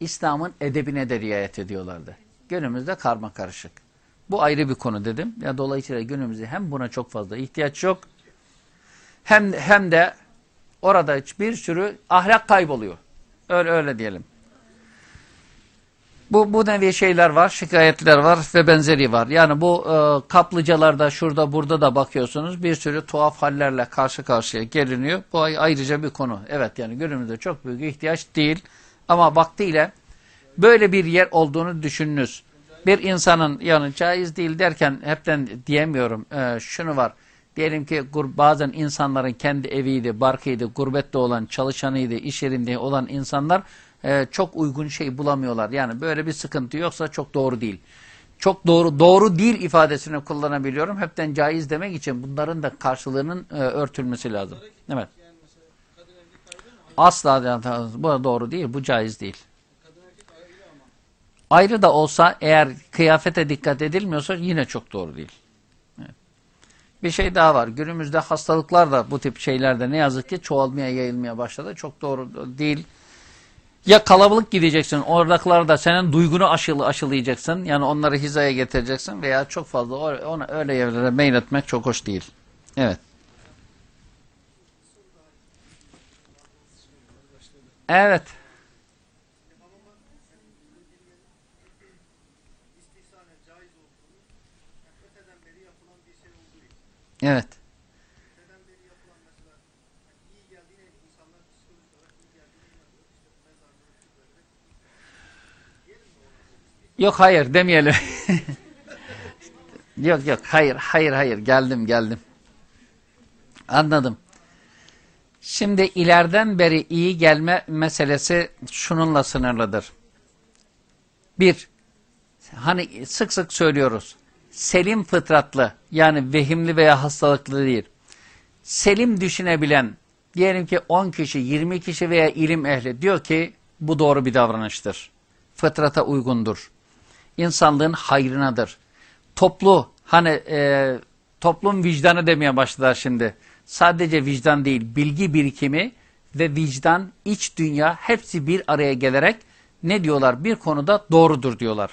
İslam'ın edebine de riayet ediyorlardı. Günümüzde karma karışık. Bu ayrı bir konu dedim. Ya dolayısıyla günümüzde hem buna çok fazla ihtiyaç yok hem hem de orada bir sürü ahlak kayboluyor. Öyle öyle diyelim. Bu, bu nevi şeyler var, şikayetler var ve benzeri var. Yani bu e, kaplıcalarda şurada burada da bakıyorsunuz bir sürü tuhaf hallerle karşı karşıya geliniyor. Bu ay- ayrıca bir konu. Evet yani günümüzde çok büyük ihtiyaç değil ama vaktiyle böyle bir yer olduğunu düşününüz. Bir insanın yani caiz değil derken hepten diyemiyorum e, şunu var. Diyelim ki bazen insanların kendi eviydi, barkıydı, gurbette olan, çalışanıydı, iş yerinde olan insanlar e, çok uygun şey bulamıyorlar. Yani böyle bir sıkıntı yoksa çok doğru değil. Çok doğru doğru değil ifadesini kullanabiliyorum. Hepten caiz demek için bunların da karşılığının e, örtülmesi lazım. Evet. Asla bu doğru değil, bu caiz değil. Ayrı da olsa eğer kıyafete dikkat edilmiyorsa yine çok doğru değil. Bir şey daha var. Günümüzde hastalıklar da bu tip şeylerde ne yazık ki çoğalmaya yayılmaya başladı. Çok doğru değil. Ya kalabalık gideceksin oradakilar da senin duygunu aşılı, aşılayacaksın. Yani onları hizaya getireceksin veya çok fazla ona öyle yerlere meyletmek çok hoş değil. Evet. Evet. istihsanen caiz olduğunu yani öteden beri yapılan bir şey olduğu için. Evet. Öteden beri yapılan mesela yani iyi geldiğine insanlar psikolojik olarak iyi geldiğine inanıyor. İşte bu mezarları şu böyle. Diyelim mi ona? Yok hayır demeyelim. [LAUGHS] yok yok hayır hayır hayır geldim geldim. Anladım. Şimdi ileriden beri iyi gelme meselesi şununla sınırlıdır. Bir, hani sık sık söylüyoruz. Selim fıtratlı yani vehimli veya hastalıklı değil. Selim düşünebilen diyelim ki 10 kişi 20 kişi veya ilim ehli diyor ki bu doğru bir davranıştır. Fıtrata uygundur. İnsanlığın hayrınadır. Toplu hani e, toplum vicdanı demeye başladılar şimdi. Sadece vicdan değil bilgi birikimi ve vicdan iç dünya hepsi bir araya gelerek ne diyorlar bir konuda doğrudur diyorlar.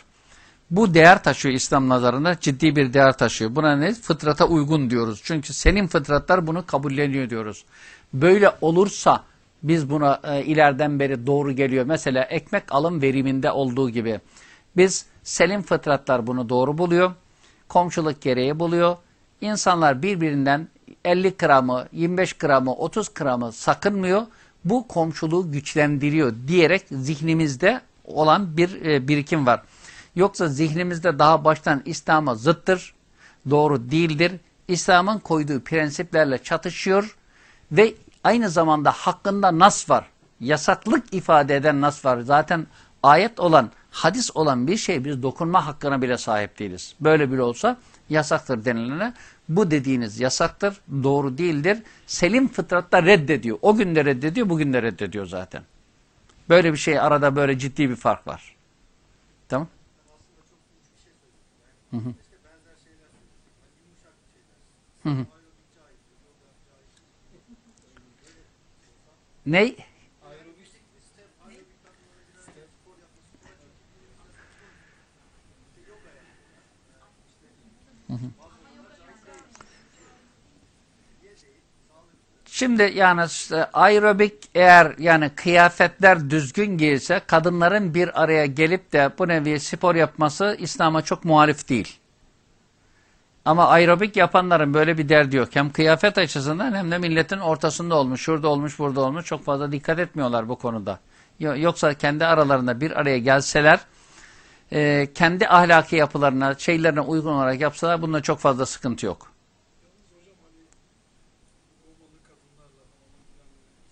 Bu değer taşıyor İslam nazarında ciddi bir değer taşıyor. Buna ne? Fıtrata uygun diyoruz. Çünkü senin fıtratlar bunu kabulleniyor diyoruz. Böyle olursa biz buna e, ileriden beri doğru geliyor. Mesela ekmek alım veriminde olduğu gibi. Biz selim fıtratlar bunu doğru buluyor. Komşuluk gereği buluyor. İnsanlar birbirinden 50 gramı, 25 gramı, 30 gramı sakınmıyor. Bu komşuluğu güçlendiriyor diyerek zihnimizde olan bir e, birikim var. Yoksa zihnimizde daha baştan İslam'a zıttır, doğru değildir. İslam'ın koyduğu prensiplerle çatışıyor ve aynı zamanda hakkında nas var. Yasaklık ifade eden nas var. Zaten ayet olan hadis olan bir şey biz dokunma hakkına bile sahip değiliz. Böyle bile olsa yasaktır denilene bu dediğiniz yasaktır, doğru değildir. Selim fıtratta reddediyor. O gün de reddediyor, bugün de reddediyor zaten. Böyle bir şey arada böyle ciddi bir fark var. Tamam? Hı hı. Hı hı. Ney aerobik kadınlara giren spor yapması. Buna çok iyi bir spor. İşte yoga yapıyorlar. İşte Şimdi yani aerobik eğer yani kıyafetler düzgün giyilse kadınların bir araya gelip de bu nevi spor yapması İslam'a çok muhalif değil. Ama aerobik yapanların böyle bir derdi yok. Hem kıyafet açısından hem de milletin ortasında olmuş, şurada olmuş, burada olmuş çok fazla dikkat etmiyorlar bu konuda. Yo- Yoksa kendi aralarında bir araya gelseler, e, kendi ahlaki yapılarına, şeylerine uygun olarak yapsalar bunda çok fazla sıkıntı yok. Hı hı. bahsettiniz ya işte kocalarına tarif ettiğiniz Şimdi herkes de cep telefonu var ve cep telefonları ses, görüntü her şeyi kaydediyor. Başka şey daha yani. eh. Mesela toplu havuzlar bilmem neler. E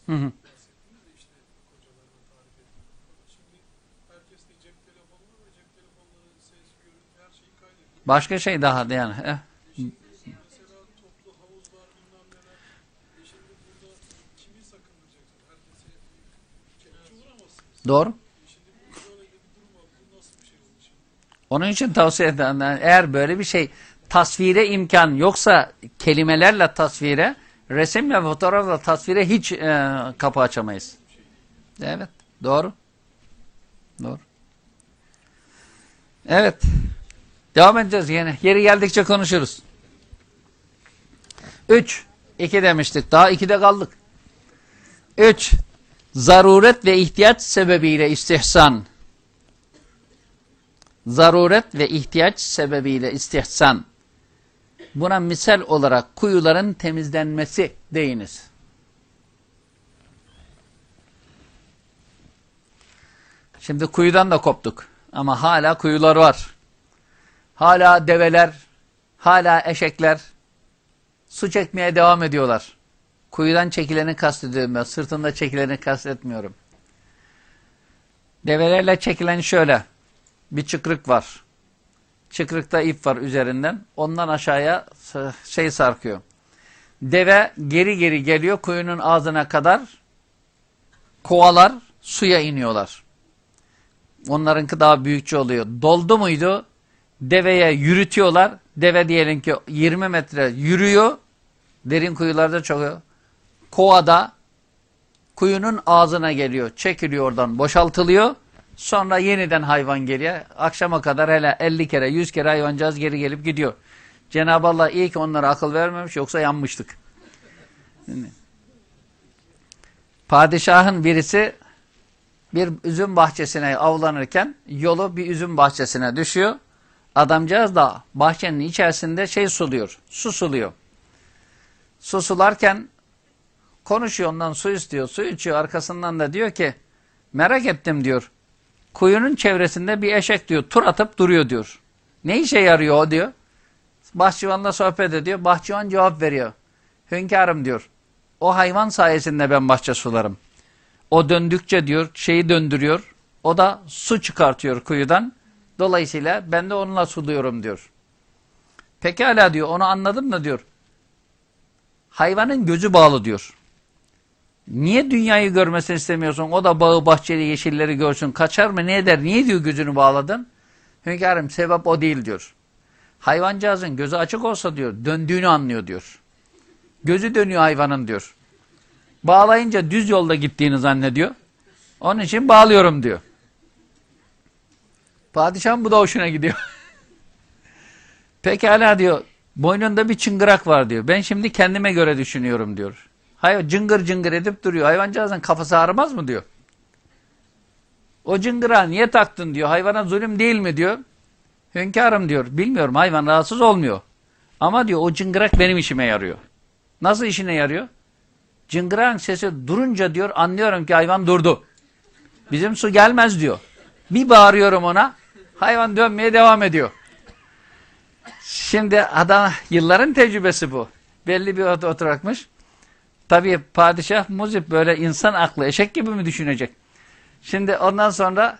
şimdi burada kimi sakındıracaksın? Herkese kepçe vuramazsınız. Doğru. Şey? Onun için tavsiye. Yani eğer böyle bir şey tasvire imkan yoksa kelimelerle tasvire, resimle fotoğrafla tasvire hiç e, kapı açamayız. Evet. Doğru. Doğru. Evet. Devam edeceğiz yine. Yeri geldikçe konuşuruz. Üç. iki demiştik. Daha ikide kaldık. Üç. Zaruret ve ihtiyaç sebebiyle istihsan zaruret ve ihtiyaç sebebiyle istihsan. Buna misal olarak kuyuların temizlenmesi deyiniz. Şimdi kuyudan da koptuk. Ama hala kuyular var. Hala develer, hala eşekler su çekmeye devam ediyorlar. Kuyudan çekileni kastediyorum ben. Sırtında çekileni kastetmiyorum. Develerle çekilen şöyle bir çıkrık var. Çıkrıkta ip var üzerinden. Ondan aşağıya şey sarkıyor. Deve geri geri geliyor kuyunun ağzına kadar. Kovalar suya iniyorlar. Onlarınki daha büyükçe oluyor. Doldu muydu? Deveye yürütüyorlar. Deve diyelim ki 20 metre yürüyor. Derin kuyularda çok. Kovada kuyunun ağzına geliyor. Çekiliyor oradan boşaltılıyor. Sonra yeniden hayvan geliyor. Akşama kadar hele 50 kere 100 kere hayvancağız geri gelip gidiyor. Cenab-ı Allah iyi ki onlara akıl vermemiş yoksa yanmıştık. Padişahın birisi bir üzüm bahçesine avlanırken yolu bir üzüm bahçesine düşüyor. Adamcağız da bahçenin içerisinde şey suluyor, su suluyor. Su sularken konuşuyor ondan su istiyor, su içiyor. Arkasından da diyor ki merak ettim diyor. Kuyunun çevresinde bir eşek diyor tur atıp duruyor diyor. Ne işe yarıyor o diyor. Bahçıvanla sohbet ediyor. Bahçıvan cevap veriyor. Hünkârım diyor. O hayvan sayesinde ben bahçe sularım. O döndükçe diyor şeyi döndürüyor. O da su çıkartıyor kuyudan. Dolayısıyla ben de onunla suluyorum diyor. Pekala diyor onu anladın mı diyor. Hayvanın gözü bağlı diyor. Niye dünyayı görmesini istemiyorsun? O da bağı bahçeli yeşilleri görsün. Kaçar mı ne eder? Niye diyor gözünü bağladın? Hünkârım sebep o değil diyor. Hayvancağızın gözü açık olsa diyor döndüğünü anlıyor diyor. Gözü dönüyor hayvanın diyor. Bağlayınca düz yolda gittiğini zannediyor. Onun için bağlıyorum diyor. Padişahım bu da hoşuna gidiyor. [LAUGHS] Pekala diyor. Boynunda bir çıngırak var diyor. Ben şimdi kendime göre düşünüyorum diyor. Hayır cıngır cıngır edip duruyor. Hayvancağızın kafası ağrımaz mı diyor. O cıngıra niye taktın diyor. Hayvana zulüm değil mi diyor. Hünkârım diyor. Bilmiyorum hayvan rahatsız olmuyor. Ama diyor o cıngırak benim işime yarıyor. Nasıl işine yarıyor? Cıngırağın sesi durunca diyor anlıyorum ki hayvan durdu. Bizim su gelmez diyor. Bir bağırıyorum ona. Hayvan dönmeye devam ediyor. Şimdi adam yılların tecrübesi bu. Belli bir oturakmış. Tabii padişah muzip böyle insan aklı eşek gibi mi düşünecek? Şimdi ondan sonra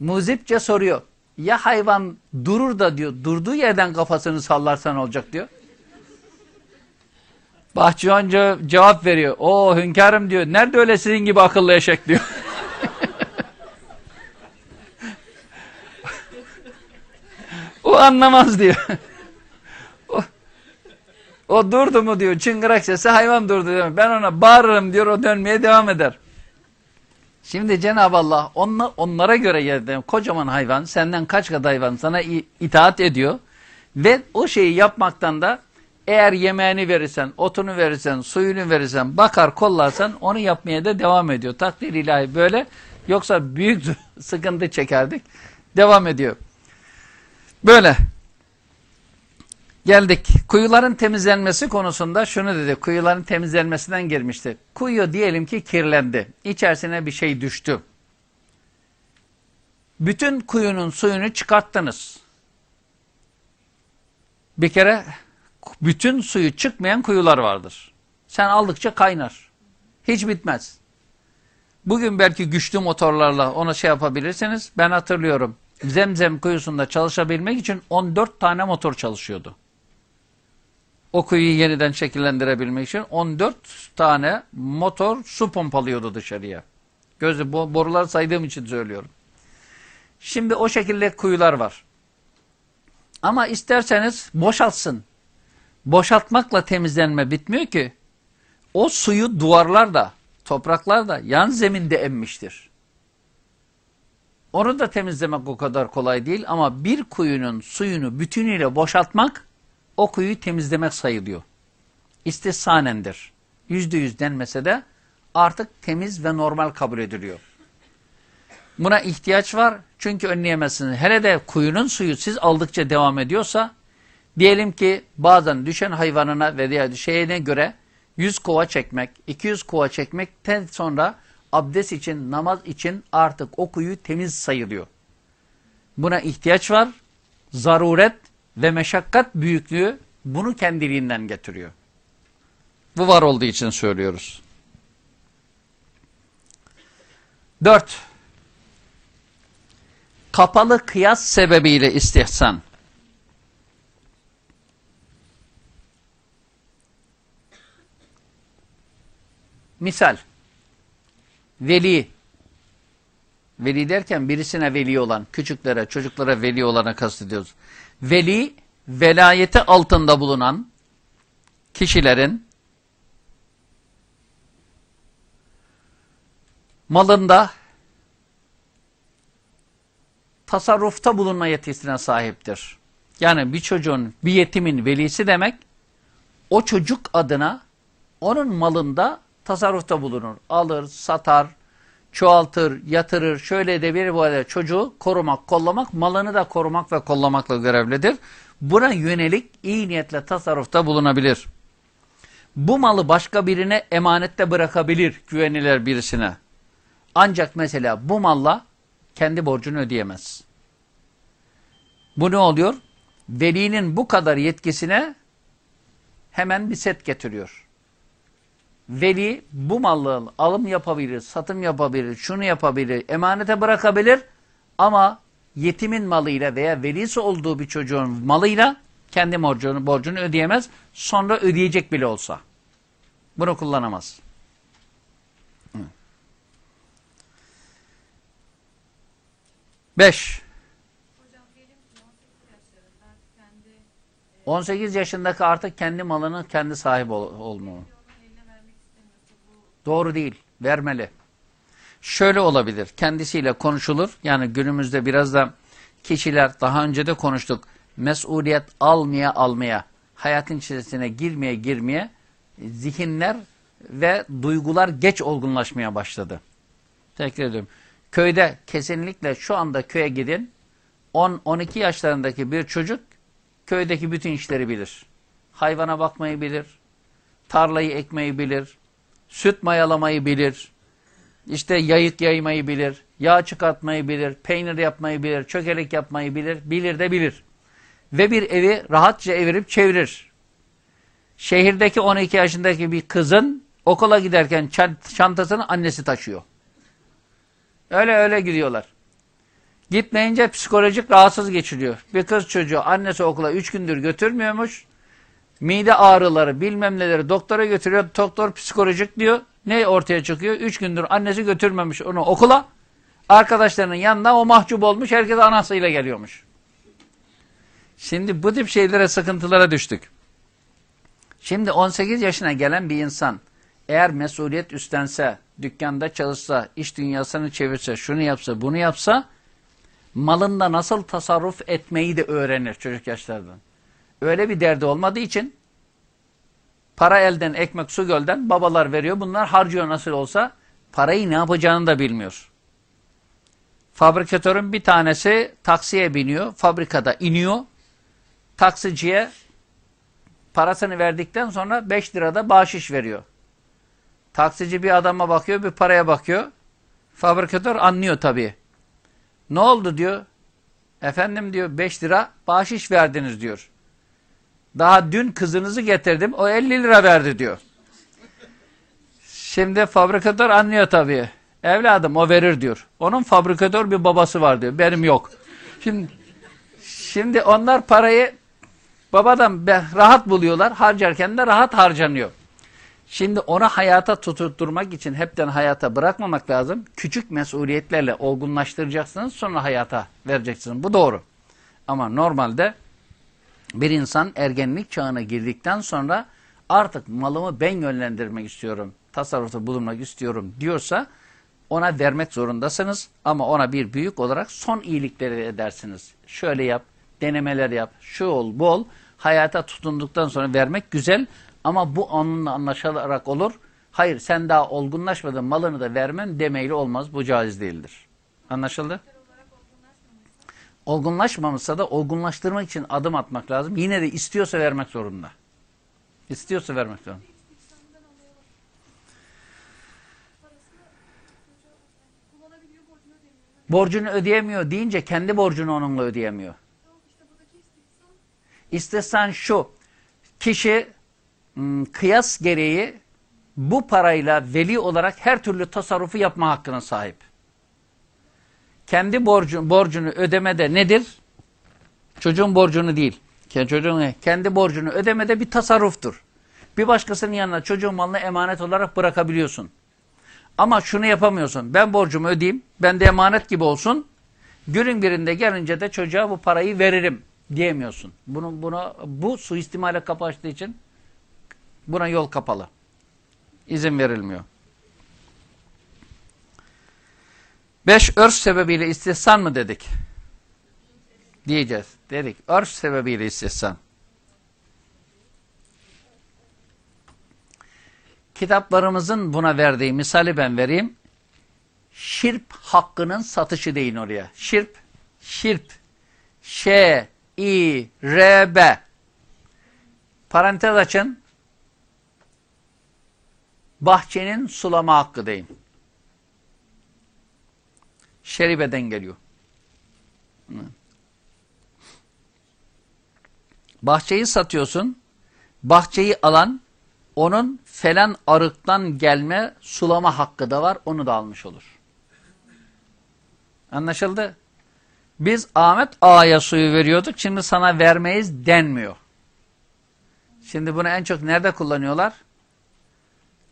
Muzipçe soruyor. Ya hayvan durur da diyor durduğu yerden kafasını sallarsan olacak diyor. Bahçıvan ce- cevap veriyor. O hünkârım diyor. Nerede öyle sizin gibi akıllı eşek diyor. [LAUGHS] o anlamaz diyor. O, durdu mu diyor. Çıngırak sesi hayvan durdu diyor. Ben ona bağırırım diyor. O dönmeye devam eder. Şimdi Cenab-ı Allah onla, onlara göre yerde kocaman hayvan senden kaç kat hayvan sana itaat ediyor ve o şeyi yapmaktan da eğer yemeğini verirsen, otunu verirsen, suyunu verirsen, bakar kollarsan onu yapmaya da devam ediyor. Takdir ilahi böyle. Yoksa büyük [LAUGHS] sıkıntı çekerdik. Devam ediyor. Böyle. Geldik. Kuyuların temizlenmesi konusunda şunu dedi. Kuyuların temizlenmesinden girmişti. Kuyu diyelim ki kirlendi. İçerisine bir şey düştü. Bütün kuyunun suyunu çıkarttınız. Bir kere bütün suyu çıkmayan kuyular vardır. Sen aldıkça kaynar. Hiç bitmez. Bugün belki güçlü motorlarla ona şey yapabilirsiniz. Ben hatırlıyorum. Zemzem kuyusunda çalışabilmek için 14 tane motor çalışıyordu. O kuyuyu yeniden şekillendirebilmek için 14 tane motor su pompalıyordu dışarıya. Gözü bu boruları saydığım için söylüyorum. Şimdi o şekilde kuyular var. Ama isterseniz boşaltsın. Boşaltmakla temizlenme bitmiyor ki. O suyu duvarlar da, topraklar da yan zeminde emmiştir. Onu da temizlemek o kadar kolay değil ama bir kuyunun suyunu bütünüyle boşaltmak o kuyuyu temizlemek sayılıyor. İstihsanendir. Yüzde yüz denmese de artık temiz ve normal kabul ediliyor. Buna ihtiyaç var çünkü önleyemezsiniz. Hele de kuyunun suyu siz aldıkça devam ediyorsa diyelim ki bazen düşen hayvanına ve diğer şeyine göre 100 kova çekmek, 200 kova çekmekten sonra abdest için, namaz için artık o kuyu temiz sayılıyor. Buna ihtiyaç var. Zaruret ve meşakkat büyüklüğü bunu kendiliğinden getiriyor. Bu var olduğu için söylüyoruz. Dört. Kapalı kıyas sebebiyle istihsan. Misal. Veli. Veli derken birisine veli olan, küçüklere, çocuklara veli olana kastediyoruz. Veli, velayeti altında bulunan kişilerin malında tasarrufta bulunma yetisine sahiptir. Yani bir çocuğun, bir yetimin velisi demek, o çocuk adına onun malında tasarrufta bulunur. Alır, satar, çoğaltır, yatırır, şöyle de bir böyle çocuğu korumak, kollamak, malını da korumak ve kollamakla görevlidir. Buna yönelik iyi niyetle tasarrufta bulunabilir. Bu malı başka birine emanette bırakabilir güvenilir birisine. Ancak mesela bu malla kendi borcunu ödeyemez. Bu ne oluyor? Velinin bu kadar yetkisine hemen bir set getiriyor. Veli bu malın alım yapabilir, satım yapabilir, şunu yapabilir, emanete bırakabilir ama yetimin malıyla veya velisi olduğu bir çocuğun malıyla kendi borcunu, borcunu ödeyemez. Sonra ödeyecek bile olsa. Bunu kullanamaz. Beş. Hocam diyelim ki 18 yaşlarında kendi 18 yaşındaki artık kendi malının kendi sahibi ol, olmalı. onun eline vermek istemiyorsa bu Doğru değil. Vermeli. Şöyle olabilir. Kendisiyle konuşulur. Yani günümüzde biraz da kişiler daha önce de konuştuk. Mesuliyet almaya almaya, hayatın içerisine girmeye girmeye zihinler ve duygular geç olgunlaşmaya başladı. Tekrar ediyorum. Köyde kesinlikle şu anda köye gidin 10-12 yaşlarındaki bir çocuk köydeki bütün işleri bilir. Hayvana bakmayı bilir, tarlayı ekmeyi bilir, süt mayalamayı bilir, işte yayık yaymayı bilir, yağ çıkartmayı bilir, peynir yapmayı bilir, çökelek yapmayı bilir, bilir de bilir. Ve bir evi rahatça evirip çevirir. Şehirdeki 12 yaşındaki bir kızın okula giderken çant- çantasını annesi taşıyor. Öyle öyle gidiyorlar. Gitmeyince psikolojik rahatsız geçiriyor. Bir kız çocuğu annesi okula 3 gündür götürmüyormuş. Mide ağrıları bilmem neleri doktora götürüyor. Doktor psikolojik diyor. Ne ortaya çıkıyor? 3 gündür annesi götürmemiş onu okula. Arkadaşlarının yanında o mahcup olmuş. Herkes anasıyla geliyormuş. Şimdi bu tip şeylere sıkıntılara düştük. Şimdi 18 yaşına gelen bir insan eğer mesuliyet üstlense, dükkanda çalışsa, iş dünyasını çevirse, şunu yapsa, bunu yapsa malında nasıl tasarruf etmeyi de öğrenir çocuk yaşlardan. Öyle bir derdi olmadığı için para elden, ekmek su gölden babalar veriyor. Bunlar harcıyor nasıl olsa parayı ne yapacağını da bilmiyor. Fabrikatörün bir tanesi taksiye biniyor, fabrikada iniyor. Taksiciye parasını verdikten sonra 5 lirada bahşiş veriyor. Taksici bir adama bakıyor, bir paraya bakıyor. Fabrikatör anlıyor tabii. Ne oldu diyor. Efendim diyor 5 lira bahşiş verdiniz diyor. Daha dün kızınızı getirdim o 50 lira verdi diyor. Şimdi fabrikatör anlıyor tabii. Evladım o verir diyor. Onun fabrikatör bir babası var diyor. Benim yok. Şimdi şimdi onlar parayı babadan rahat buluyorlar. Harcarken de rahat harcanıyor. Şimdi onu hayata tutturmak için hepten hayata bırakmamak lazım. Küçük mesuliyetlerle olgunlaştıracaksınız sonra hayata vereceksiniz. Bu doğru. Ama normalde bir insan ergenlik çağına girdikten sonra artık malımı ben yönlendirmek istiyorum, tasarrufta bulunmak istiyorum diyorsa ona vermek zorundasınız. Ama ona bir büyük olarak son iyilikleri edersiniz. Şöyle yap, denemeler yap, şu ol, bu ol. Hayata tutunduktan sonra vermek güzel ama bu onunla anlaşılarak olur. Hayır sen daha olgunlaşmadın malını da vermen demeyle olmaz. Bu caiz değildir. Anlaşıldı? Olgunlaşmamışsa da olgunlaştırmak için adım atmak lazım. Yine de istiyorsa vermek zorunda. İstiyorsa vermek zorunda. Borcunu ödeyemiyor deyince kendi borcunu onunla ödeyemiyor. İstesen şu, kişi kıyas gereği bu parayla veli olarak her türlü tasarrufu yapma hakkına sahip. Kendi borcu, borcunu ödemede nedir? Çocuğun borcunu değil. Çocuğun, kendi borcunu ödemede bir tasarruftur. Bir başkasının yanına çocuğun malını emanet olarak bırakabiliyorsun. Ama şunu yapamıyorsun. Ben borcumu ödeyeyim, ben de emanet gibi olsun. Günün birinde gelince de çocuğa bu parayı veririm diyemiyorsun. Bunu, buna, bu suistimale kapı açtığı için buna yol kapalı. İzin verilmiyor. Beş, örs sebebiyle istihsan mı dedik? Diyeceğiz. Dedik. Örs sebebiyle istihsan. Kitaplarımızın buna verdiği misali ben vereyim. Şirp hakkının satışı deyin oraya. Şirp, şirp, ş, i, r, b. Parantez açın. Bahçenin sulama hakkı deyin. Şeribe'den geliyor. Bahçeyi satıyorsun. Bahçeyi alan onun falan arıktan gelme sulama hakkı da var. Onu da almış olur. Anlaşıldı? Biz Ahmet Ağa'ya suyu veriyorduk. Şimdi sana vermeyiz denmiyor. Şimdi bunu en çok nerede kullanıyorlar?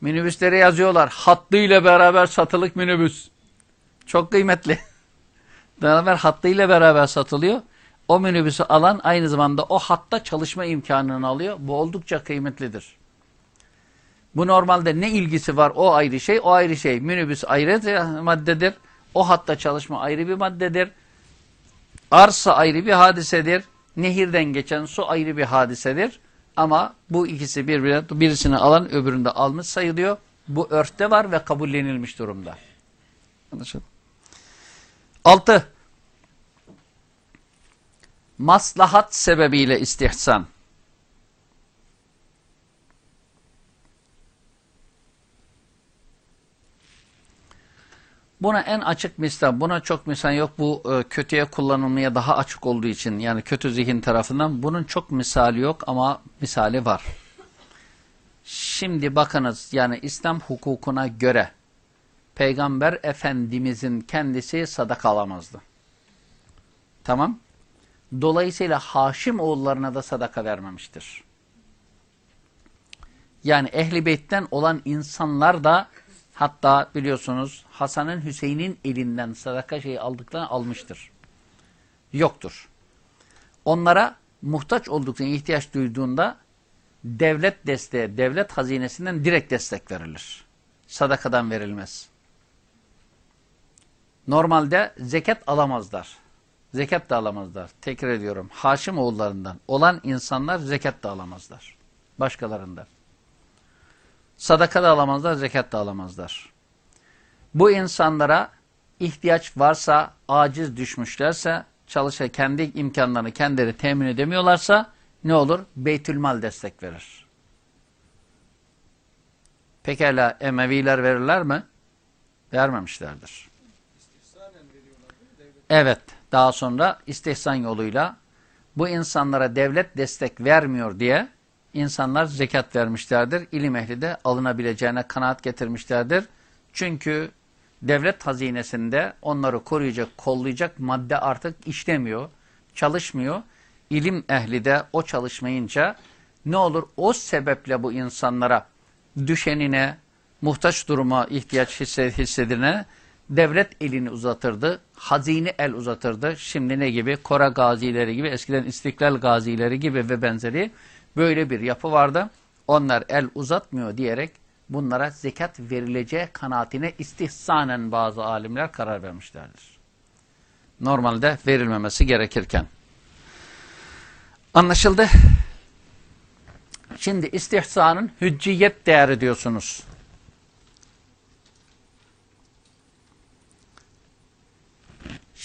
Minibüslere yazıyorlar. Hattıyla beraber satılık minibüs. Çok kıymetli. [LAUGHS] Beraber hattıyla beraber satılıyor. O minibüsü alan aynı zamanda o hatta çalışma imkanını alıyor. Bu oldukça kıymetlidir. Bu normalde ne ilgisi var o ayrı şey, o ayrı şey. Minibüs ayrı maddedir. O hatta çalışma ayrı bir maddedir. Arsa ayrı bir hadisedir. Nehirden geçen su ayrı bir hadisedir. Ama bu ikisi birbirine, birisini alan öbüründe almış sayılıyor. Bu örfte var ve kabullenilmiş durumda. Anlaşıldı. Altı. Maslahat sebebiyle istihsan. Buna en açık misal, buna çok misal yok. Bu e, kötüye kullanılmaya daha açık olduğu için yani kötü zihin tarafından bunun çok misali yok ama misali var. Şimdi bakınız yani İslam hukukuna göre Peygamber Efendimizin kendisi sadaka alamazdı. Tamam. Dolayısıyla Haşim oğullarına da sadaka vermemiştir. Yani Ehli Beyt'ten olan insanlar da hatta biliyorsunuz Hasan'ın Hüseyin'in elinden sadaka şeyi aldıklarını almıştır. Yoktur. Onlara muhtaç olduklarına ihtiyaç duyduğunda devlet desteği, devlet hazinesinden direkt destek verilir. Sadakadan verilmez. Normalde zekat alamazlar. Zekat da alamazlar. Tekrar ediyorum. Haşim oğullarından olan insanlar zekat da alamazlar. Başkalarından. Sadaka da alamazlar, zekat da alamazlar. Bu insanlara ihtiyaç varsa, aciz düşmüşlerse, çalışa kendi imkanlarını kendileri temin edemiyorlarsa ne olur? Beytülmal destek verir. Pekala Emeviler verirler mi? Vermemişlerdir. İstihsanen veriyorlar değil mi? Devlet Evet, daha sonra istihsan yoluyla bu insanlara devlet destek vermiyor diye insanlar zekat vermişlerdir. İlim ehli de alınabileceğine kanaat getirmişlerdir. Çünkü devlet hazinesinde onları koruyacak, kollayacak madde artık işlemiyor, çalışmıyor. İlim ehli de o çalışmayınca ne olur o sebeple bu insanlara düşenine, muhtaç duruma ihtiyaç hissedine devlet elini uzatırdı, hazine el uzatırdı. Şimdi ne gibi? Kora gazileri gibi, eskiden istiklal gazileri gibi ve benzeri böyle bir yapı vardı. Onlar el uzatmıyor diyerek bunlara zekat verileceği kanaatine istihsanen bazı alimler karar vermişlerdir. Normalde verilmemesi gerekirken. Anlaşıldı. Şimdi istihsanın hücciyet değeri diyorsunuz.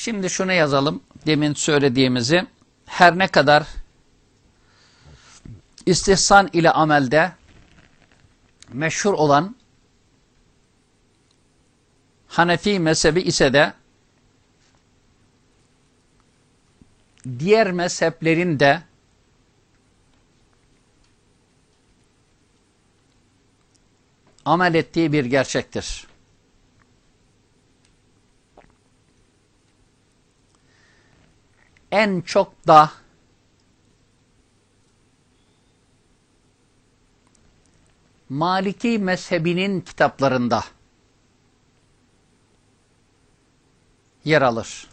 Şimdi şunu yazalım. Demin söylediğimizi. Her ne kadar istihsan ile amelde meşhur olan Hanefi mezhebi ise de diğer mezheplerin de amel ettiği bir gerçektir. En çok da Maliki mezhebinin kitaplarında yer alır.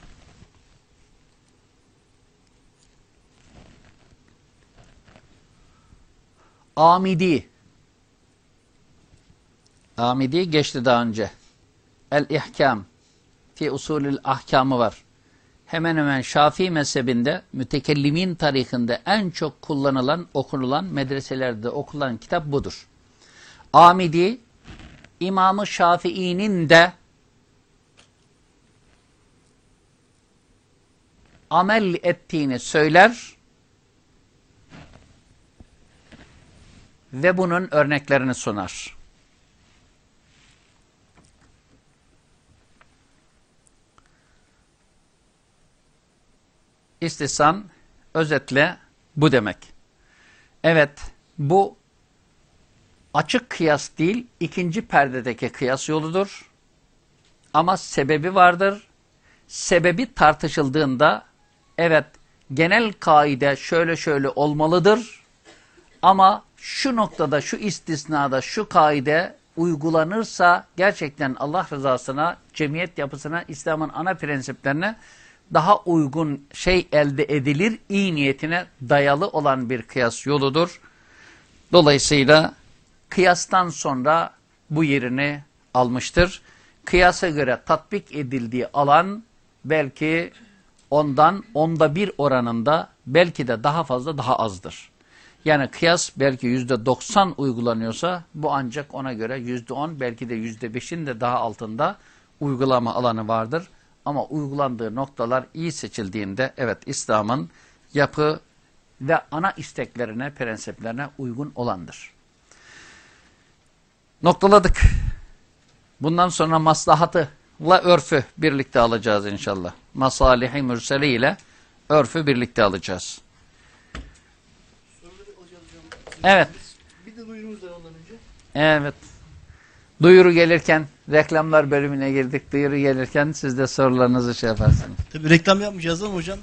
Amidi Amidi geçti daha önce. El-İhkam fi usulül ahkamı var. Hemen hemen Şafii mezhebinde mütekellimin tarihinde en çok kullanılan, okunulan, medreselerde okulan kitap budur. Amidi, İmam-ı Şafii'nin de amel ettiğini söyler ve bunun örneklerini sunar. İstihsan özetle bu demek. Evet bu açık kıyas değil ikinci perdedeki kıyas yoludur. Ama sebebi vardır. Sebebi tartışıldığında evet genel kaide şöyle şöyle olmalıdır. Ama şu noktada şu istisnada şu kaide uygulanırsa gerçekten Allah rızasına, cemiyet yapısına, İslam'ın ana prensiplerine daha uygun şey elde edilir, iyi niyetine dayalı olan bir kıyas yoludur. Dolayısıyla kıyastan sonra bu yerini almıştır. Kıyasa göre tatbik edildiği alan belki ondan onda bir oranında belki de daha fazla daha azdır. Yani kıyas belki yüzde doksan uygulanıyorsa bu ancak ona göre yüzde on belki de yüzde beşin de daha altında uygulama alanı vardır. Ama uygulandığı noktalar iyi seçildiğinde evet İslam'ın yapı ve ana isteklerine, prensiplerine uygun olandır. Noktaladık. Bundan sonra maslahatı ile örfü birlikte alacağız inşallah. Masalihi mürseli ile örfü birlikte alacağız. Evet. Bir de duyurumuz var ondan önce. Evet. Duyuru gelirken reklamlar bölümüne girdik. Duyuru gelirken siz de sorularınızı şey yaparsınız. Tabii reklam yapmayacağız ama hocam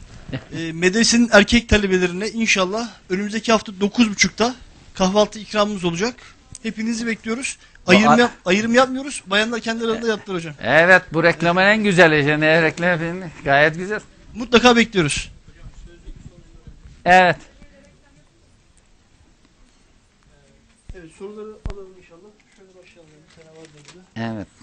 e, medresenin erkek talebelerine inşallah önümüzdeki hafta 9.30'da kahvaltı ikramımız olacak. Hepinizi bekliyoruz. Bu Ayrım, a- yap, ayrım yapmıyoruz. Bayanlar kendi aralarında yaptılar hocam. Evet bu reklamın en güzeli. Yani reklam gayet güzel. Mutlaka bekliyoruz. Evet. Evet soruları Evet.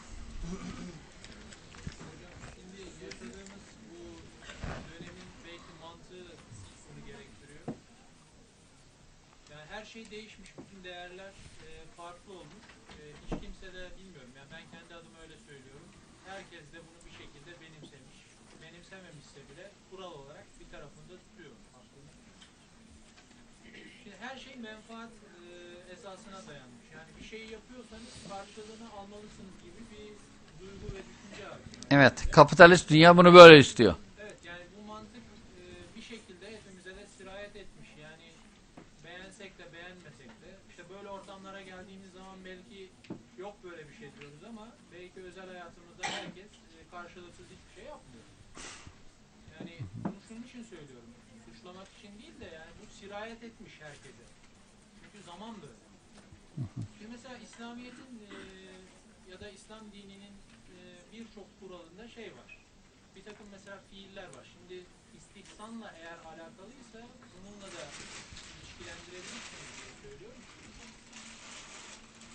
Evet. Kapitalist dünya bunu böyle istiyor. Evet yani bu mantık e, bir şekilde hepimize de sirayet etmiş. Yani beğensek de beğenmesek de işte böyle ortamlara geldiğimiz zaman belki yok böyle bir şey diyoruz ama belki özel hayatımızda herkes e, karşılıksız hiçbir şey yapmıyor. Yani bunu şunun için söylüyorum. Suçlamak için değil de yani bu sirayet etmiş herkese. Çünkü zaman böyle. Şimdi mesela İslamiyet'in e, ya da İslam dininin e, birçok kuralında şey var bir takım mesela fiiller var. Şimdi istihsanla eğer alakalıysa bununla da ilişkilendirebilirsiniz diye söylüyorum.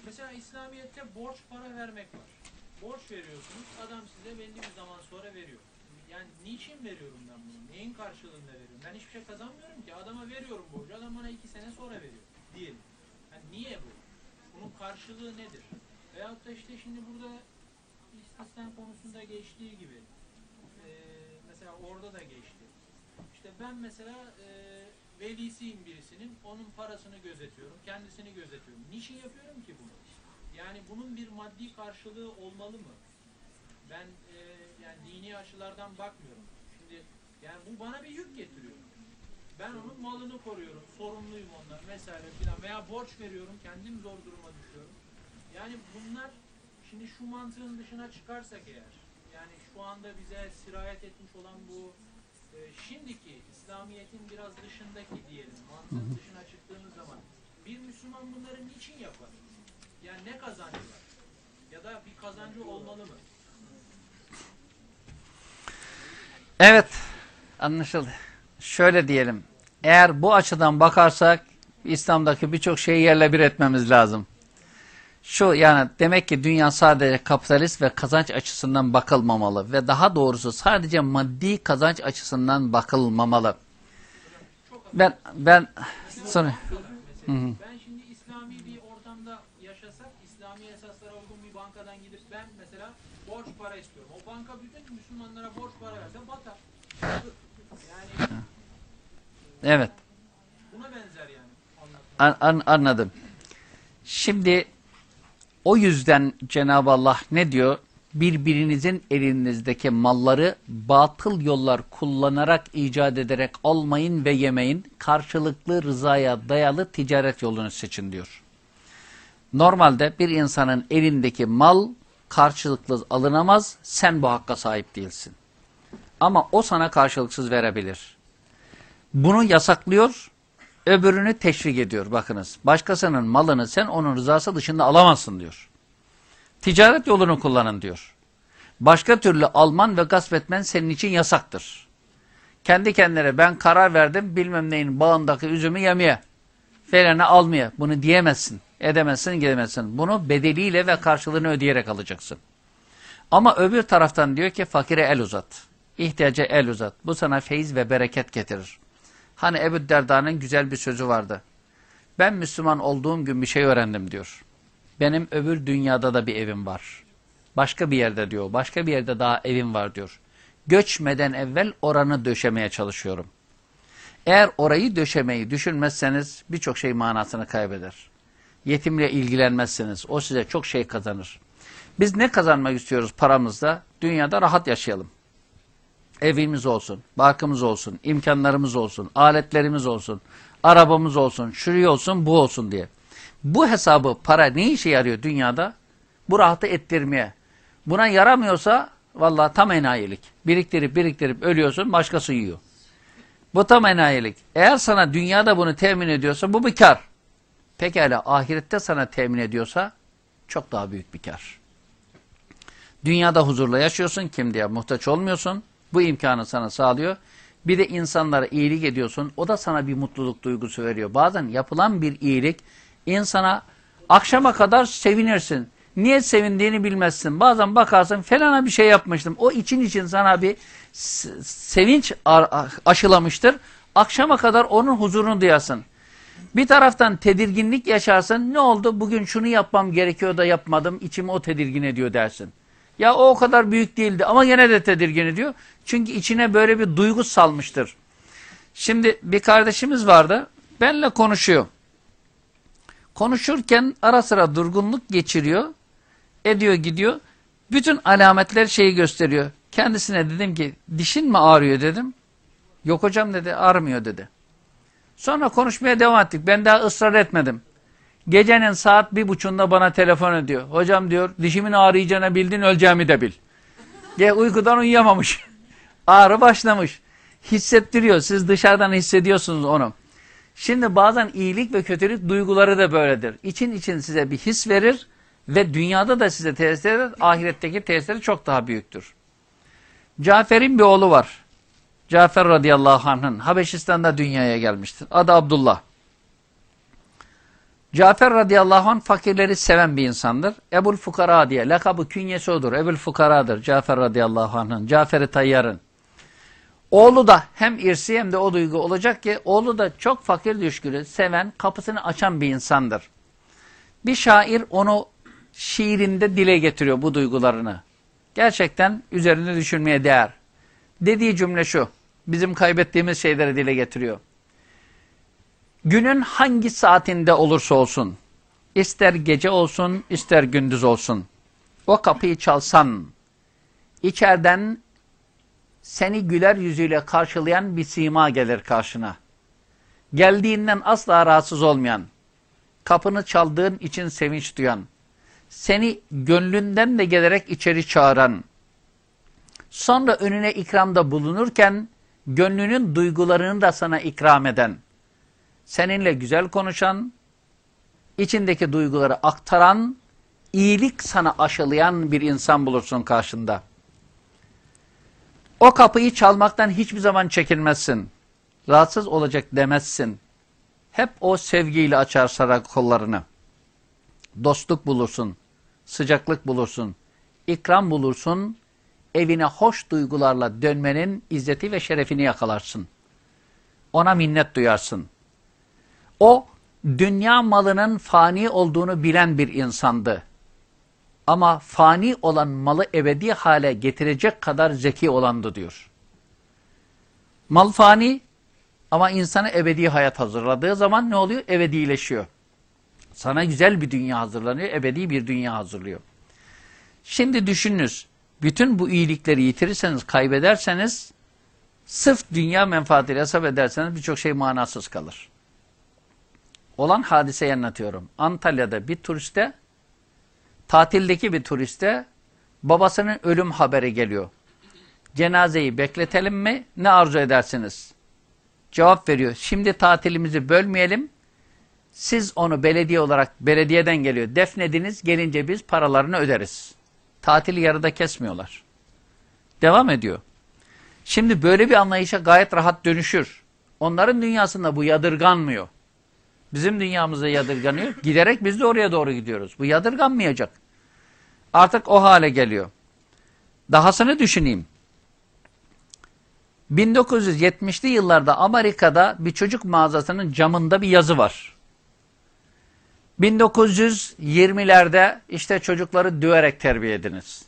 Mesela İslamiyet'te borç para vermek var. Borç veriyorsunuz, adam size belli bir zaman sonra veriyor. Yani niçin veriyorum ben bunu? Neyin karşılığında veriyorum? Ben hiçbir şey kazanmıyorum ki. Adama veriyorum borcu, adam bana iki sene sonra veriyor. Diyelim. Yani niye bu? Bunun karşılığı nedir? Veyahut da işte şimdi burada istisna konusunda geçtiği gibi ee, mesela orada da geçti. İşte ben mesela e, velisiyim birisinin, onun parasını gözetiyorum, kendisini gözetiyorum. Niçin yapıyorum ki bunu? Yani bunun bir maddi karşılığı olmalı mı? Ben e, yani dini açılardan bakmıyorum. Şimdi yani bu bana bir yük getiriyor. Ben onun malını koruyorum, sorumluyum ondan vesaire filan veya borç veriyorum, kendim zor duruma düşüyorum. Yani bunlar şimdi şu mantığın dışına çıkarsak eğer, yani şu anda bize sirayet etmiş olan bu e, şimdiki İslamiyet'in biraz dışındaki diyelim, mantığın dışına çıktığımız zaman bir Müslüman bunları niçin yapar? Yani ne kazancı var? Ya da bir kazancı olmalı mı? Evet. Anlaşıldı. Şöyle diyelim. Eğer bu açıdan bakarsak İslam'daki birçok şeyi yerle bir etmemiz lazım. Şu yani demek ki dünya sadece kapitalist ve kazanç açısından bakılmamalı ve daha doğrusu sadece maddi kazanç açısından bakılmamalı. Ben ben sonra Hı hı. Ben şimdi İslami bir ortamda yaşasak, İslami esaslara uygun bir bankadan gidip ben mesela borç para istiyorum. O banka bütün Müslümanlara borç para verse batar. Yani evet an- an- anladım. Şimdi o yüzden Cenab-ı Allah ne diyor? Birbirinizin elinizdeki malları batıl yollar kullanarak icat ederek almayın ve yemeyin. Karşılıklı rızaya dayalı ticaret yolunu seçin diyor. Normalde bir insanın elindeki mal karşılıklı alınamaz. Sen bu hakka sahip değilsin. Ama o sana karşılıksız verebilir. Bunu yasaklıyor öbürünü teşvik ediyor. Bakınız başkasının malını sen onun rızası dışında alamazsın diyor. Ticaret yolunu kullanın diyor. Başka türlü alman ve gasp etmen senin için yasaktır. Kendi kendine ben karar verdim bilmem neyin bağındaki üzümü yemeye. Felene almaya. Bunu diyemezsin. Edemezsin, gidemezsin. Bunu bedeliyle ve karşılığını ödeyerek alacaksın. Ama öbür taraftan diyor ki fakire el uzat. İhtiyaca el uzat. Bu sana feyiz ve bereket getirir. Hani Ebu Derda'nın güzel bir sözü vardı. Ben Müslüman olduğum gün bir şey öğrendim diyor. Benim öbür dünyada da bir evim var. Başka bir yerde diyor. Başka bir yerde daha evim var diyor. Göçmeden evvel oranı döşemeye çalışıyorum. Eğer orayı döşemeyi düşünmezseniz birçok şey manasını kaybeder. Yetimle ilgilenmezseniz o size çok şey kazanır. Biz ne kazanmak istiyoruz paramızla? Dünyada rahat yaşayalım evimiz olsun, barkımız olsun, imkanlarımız olsun, aletlerimiz olsun, arabamız olsun, şuraya olsun, bu olsun diye. Bu hesabı para ne işe yarıyor dünyada? Bu rahatı ettirmeye. Buna yaramıyorsa vallahi tam enayilik. Biriktirip biriktirip ölüyorsun başkası yiyor. Bu tam enayilik. Eğer sana dünyada bunu temin ediyorsa bu bir kar. Pekala ahirette sana temin ediyorsa çok daha büyük bir kar. Dünyada huzurla yaşıyorsun, kimdiye muhtaç olmuyorsun. Bu imkanı sana sağlıyor. Bir de insanlara iyilik ediyorsun. O da sana bir mutluluk duygusu veriyor. Bazen yapılan bir iyilik insana akşama kadar sevinirsin. Niye sevindiğini bilmezsin. Bazen bakarsın felana bir şey yapmıştım. O için için sana bir sevinç ar- aşılamıştır. Akşama kadar onun huzurunu duyarsın. Bir taraftan tedirginlik yaşarsın. Ne oldu? Bugün şunu yapmam gerekiyor da yapmadım. İçimi o tedirgin ediyor dersin. Ya o o kadar büyük değildi ama gene de tedirgin ediyor. Çünkü içine böyle bir duygu salmıştır. Şimdi bir kardeşimiz vardı. Benle konuşuyor. Konuşurken ara sıra durgunluk geçiriyor. Ediyor gidiyor. Bütün alametler şeyi gösteriyor. Kendisine dedim ki dişin mi ağrıyor dedim. Yok hocam dedi ağrımıyor dedi. Sonra konuşmaya devam ettik. Ben daha ısrar etmedim. Gecenin saat bir buçuğunda bana telefon ediyor. Hocam diyor dişimin ağrıyacağını bildin öleceğimi de bil. Ya uykudan uyuyamamış. [LAUGHS] Ağrı başlamış. Hissettiriyor. Siz dışarıdan hissediyorsunuz onu. Şimdi bazen iyilik ve kötülük duyguları da böyledir. İçin için size bir his verir ve dünyada da size tesir eder. Ahiretteki tesiri çok daha büyüktür. Cafer'in bir oğlu var. Cafer radıyallahu anh'ın Habeşistan'da dünyaya gelmiştir. Adı Abdullah. Cafer radıyallahu anh fakirleri seven bir insandır. Ebul Fukara diye lakabı künyesi odur. Ebul Fukara'dır Cafer radıyallahu anh'ın. Cafer-i Tayyar'ın. Oğlu da hem irsi hem de o duygu olacak ki oğlu da çok fakir düşkülü, seven, kapısını açan bir insandır. Bir şair onu şiirinde dile getiriyor bu duygularını. Gerçekten üzerine düşünmeye değer. Dediği cümle şu, bizim kaybettiğimiz şeyleri dile getiriyor. Günün hangi saatinde olursa olsun, ister gece olsun, ister gündüz olsun, o kapıyı çalsan, içeriden seni güler yüzüyle karşılayan bir sima gelir karşına. Geldiğinden asla rahatsız olmayan, kapını çaldığın için sevinç duyan, seni gönlünden de gelerek içeri çağıran, sonra önüne ikramda bulunurken gönlünün duygularını da sana ikram eden, seninle güzel konuşan, içindeki duyguları aktaran, iyilik sana aşılayan bir insan bulursun karşında. O kapıyı çalmaktan hiçbir zaman çekinmezsin. Rahatsız olacak demezsin. Hep o sevgiyle açar sana kollarını. Dostluk bulursun, sıcaklık bulursun, ikram bulursun, evine hoş duygularla dönmenin izzeti ve şerefini yakalarsın. Ona minnet duyarsın. O, dünya malının fani olduğunu bilen bir insandı. Ama fani olan malı ebedi hale getirecek kadar zeki olandı diyor. Mal fani ama insana ebedi hayat hazırladığı zaman ne oluyor? Ebedileşiyor. Sana güzel bir dünya hazırlanıyor, ebedi bir dünya hazırlıyor. Şimdi düşününüz, bütün bu iyilikleri yitirirseniz, kaybederseniz, sırf dünya menfaatiyle hesap ederseniz birçok şey manasız kalır. Olan hadiseyi anlatıyorum. Antalya'da bir turiste, tatildeki bir turiste babasının ölüm haberi geliyor. Cenazeyi bekletelim mi? Ne arzu edersiniz? Cevap veriyor. Şimdi tatilimizi bölmeyelim. Siz onu belediye olarak belediyeden geliyor. Defnediniz gelince biz paralarını öderiz. Tatili yarıda kesmiyorlar. Devam ediyor. Şimdi böyle bir anlayışa gayet rahat dönüşür. Onların dünyasında bu yadırganmıyor. Bizim dünyamızda yadırganıyor. Giderek biz de oraya doğru gidiyoruz. Bu yadırganmayacak. Artık o hale geliyor. Dahasını düşüneyim. 1970'li yıllarda Amerika'da bir çocuk mağazasının camında bir yazı var. 1920'lerde işte çocukları döverek terbiye ediniz.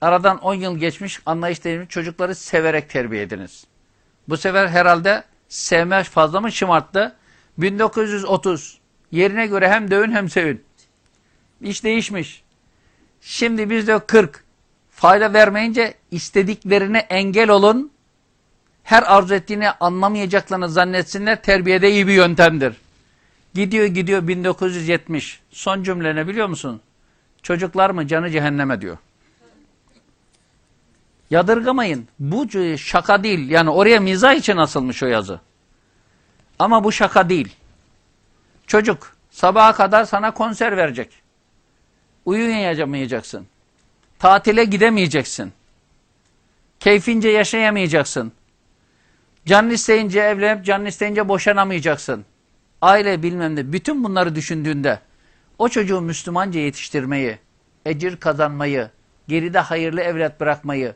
Aradan 10 yıl geçmiş anlayış değişmiş çocukları severek terbiye ediniz. Bu sefer herhalde sevme fazla mı şımarttı? 1930 yerine göre hem dövün hem sevin. İş değişmiş. Şimdi bizde 40 fayda vermeyince istediklerine engel olun. Her arzu ettiğini anlamayacaklarını zannetsinler. Terbiyede iyi bir yöntemdir. Gidiyor gidiyor 1970. Son cümle ne biliyor musun? Çocuklar mı canı cehenneme diyor. Yadırgamayın. Bu şaka değil. Yani oraya mizah için asılmış o yazı. Ama bu şaka değil. Çocuk sabaha kadar sana konser verecek. Uyuyamayacaksın. Tatile gidemeyeceksin. Keyfince yaşayamayacaksın. Canın isteyince evlenip canın isteyince boşanamayacaksın. Aile bilmem ne. Bütün bunları düşündüğünde o çocuğu Müslümanca yetiştirmeyi, ecir kazanmayı, geride hayırlı evlat bırakmayı,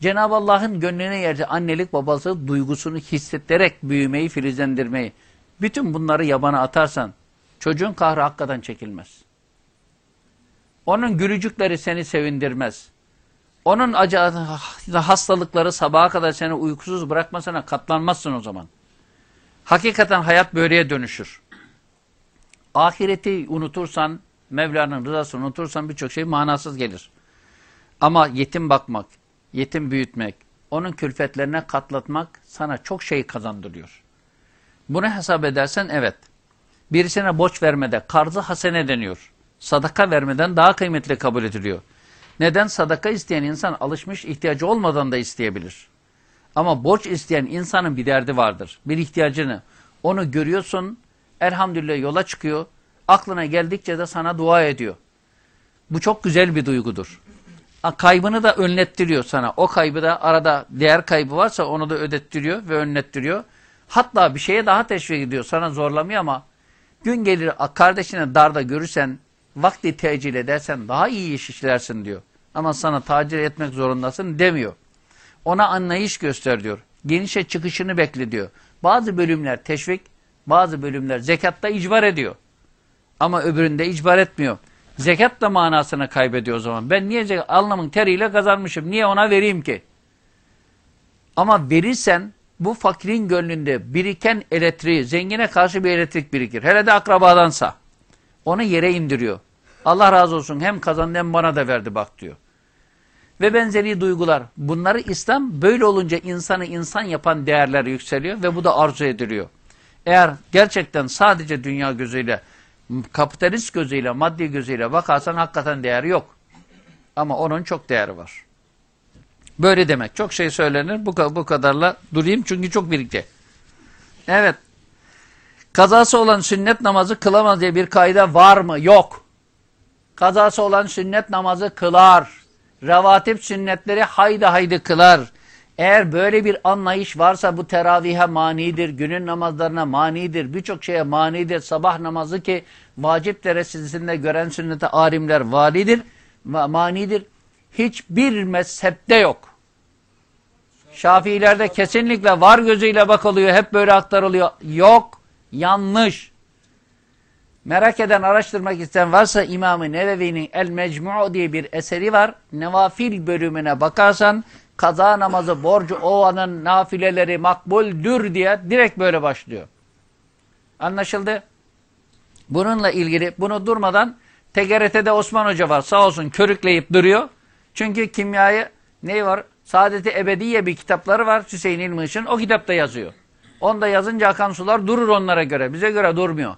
Cenab-ı Allah'ın gönlüne yerde annelik babası duygusunu hissettirerek büyümeyi, filizlendirmeyi, bütün bunları yabana atarsan çocuğun kahrı hakikaten çekilmez. Onun gülücükleri seni sevindirmez. Onun acı hastalıkları sabaha kadar seni uykusuz bırakmasına katlanmazsın o zaman. Hakikaten hayat böyleye dönüşür. Ahireti unutursan, Mevla'nın rızasını unutursan birçok şey manasız gelir. Ama yetim bakmak, yetim büyütmek, onun külfetlerine katlatmak sana çok şey kazandırıyor. Bunu hesap edersen evet. Birisine borç vermede karzı hasene deniyor. Sadaka vermeden daha kıymetli kabul ediliyor. Neden? Sadaka isteyen insan alışmış ihtiyacı olmadan da isteyebilir. Ama borç isteyen insanın bir derdi vardır. Bir ihtiyacını. Onu görüyorsun, elhamdülillah yola çıkıyor. Aklına geldikçe de sana dua ediyor. Bu çok güzel bir duygudur. Kaybını da önlettiriyor sana. O kaybı da arada değer kaybı varsa onu da ödettiriyor ve önlettiriyor. Hatta bir şeye daha teşvik ediyor. Sana zorlamıyor ama gün gelir kardeşine darda görürsen vakti tecil edersen daha iyi iş işlersin diyor. Ama sana tacir etmek zorundasın demiyor. Ona anlayış göster diyor. Genişe çıkışını bekle diyor. Bazı bölümler teşvik, bazı bölümler zekatta icbar ediyor. Ama öbüründe icbar etmiyor. Zekat da manasını kaybediyor o zaman. Ben niye zekat, alnımın teriyle kazanmışım. Niye ona vereyim ki? Ama verirsen bu fakirin gönlünde biriken elektriği, zengine karşı bir elektrik birikir. Hele de akrabadansa. Onu yere indiriyor. Allah razı olsun hem kazandı hem bana da verdi bak diyor. Ve benzeri duygular. Bunları İslam böyle olunca insanı insan yapan değerler yükseliyor ve bu da arzu ediliyor. Eğer gerçekten sadece dünya gözüyle, kapitalist gözüyle, maddi gözüyle bakarsan hakikaten değeri yok. Ama onun çok değeri var. Böyle demek. Çok şey söylenir. Bu, bu kadarla durayım çünkü çok birikti. Evet. Kazası olan sünnet namazı kılamaz diye bir kaide var mı? Yok. Kazası olan sünnet namazı kılar. Revatip sünnetleri haydi haydi kılar. Eğer böyle bir anlayış varsa bu teravihe manidir, günün namazlarına manidir, birçok şeye manidir. Sabah namazı ki vacip derecesinde gören sünnete alimler validir, manidir. Hiçbir mezhepte yok. Şafiilerde kesinlikle var gözüyle bakılıyor, hep böyle aktarılıyor. Yok, yanlış. Merak eden, araştırmak isteyen varsa İmam-ı Nevevi'nin El Mecmu' diye bir eseri var. Nevafil bölümüne bakarsan kaza namazı borcu ovanın nafileleri makbuldür diye direkt böyle başlıyor. Anlaşıldı? Bununla ilgili bunu durmadan TGRT'de Osman Hoca var sağ olsun körükleyip duruyor. Çünkü kimyayı ne var? Saadeti Ebediye bir kitapları var Hüseyin İlmiş'in o kitapta yazıyor. Onda yazınca akan sular durur onlara göre. Bize göre durmuyor.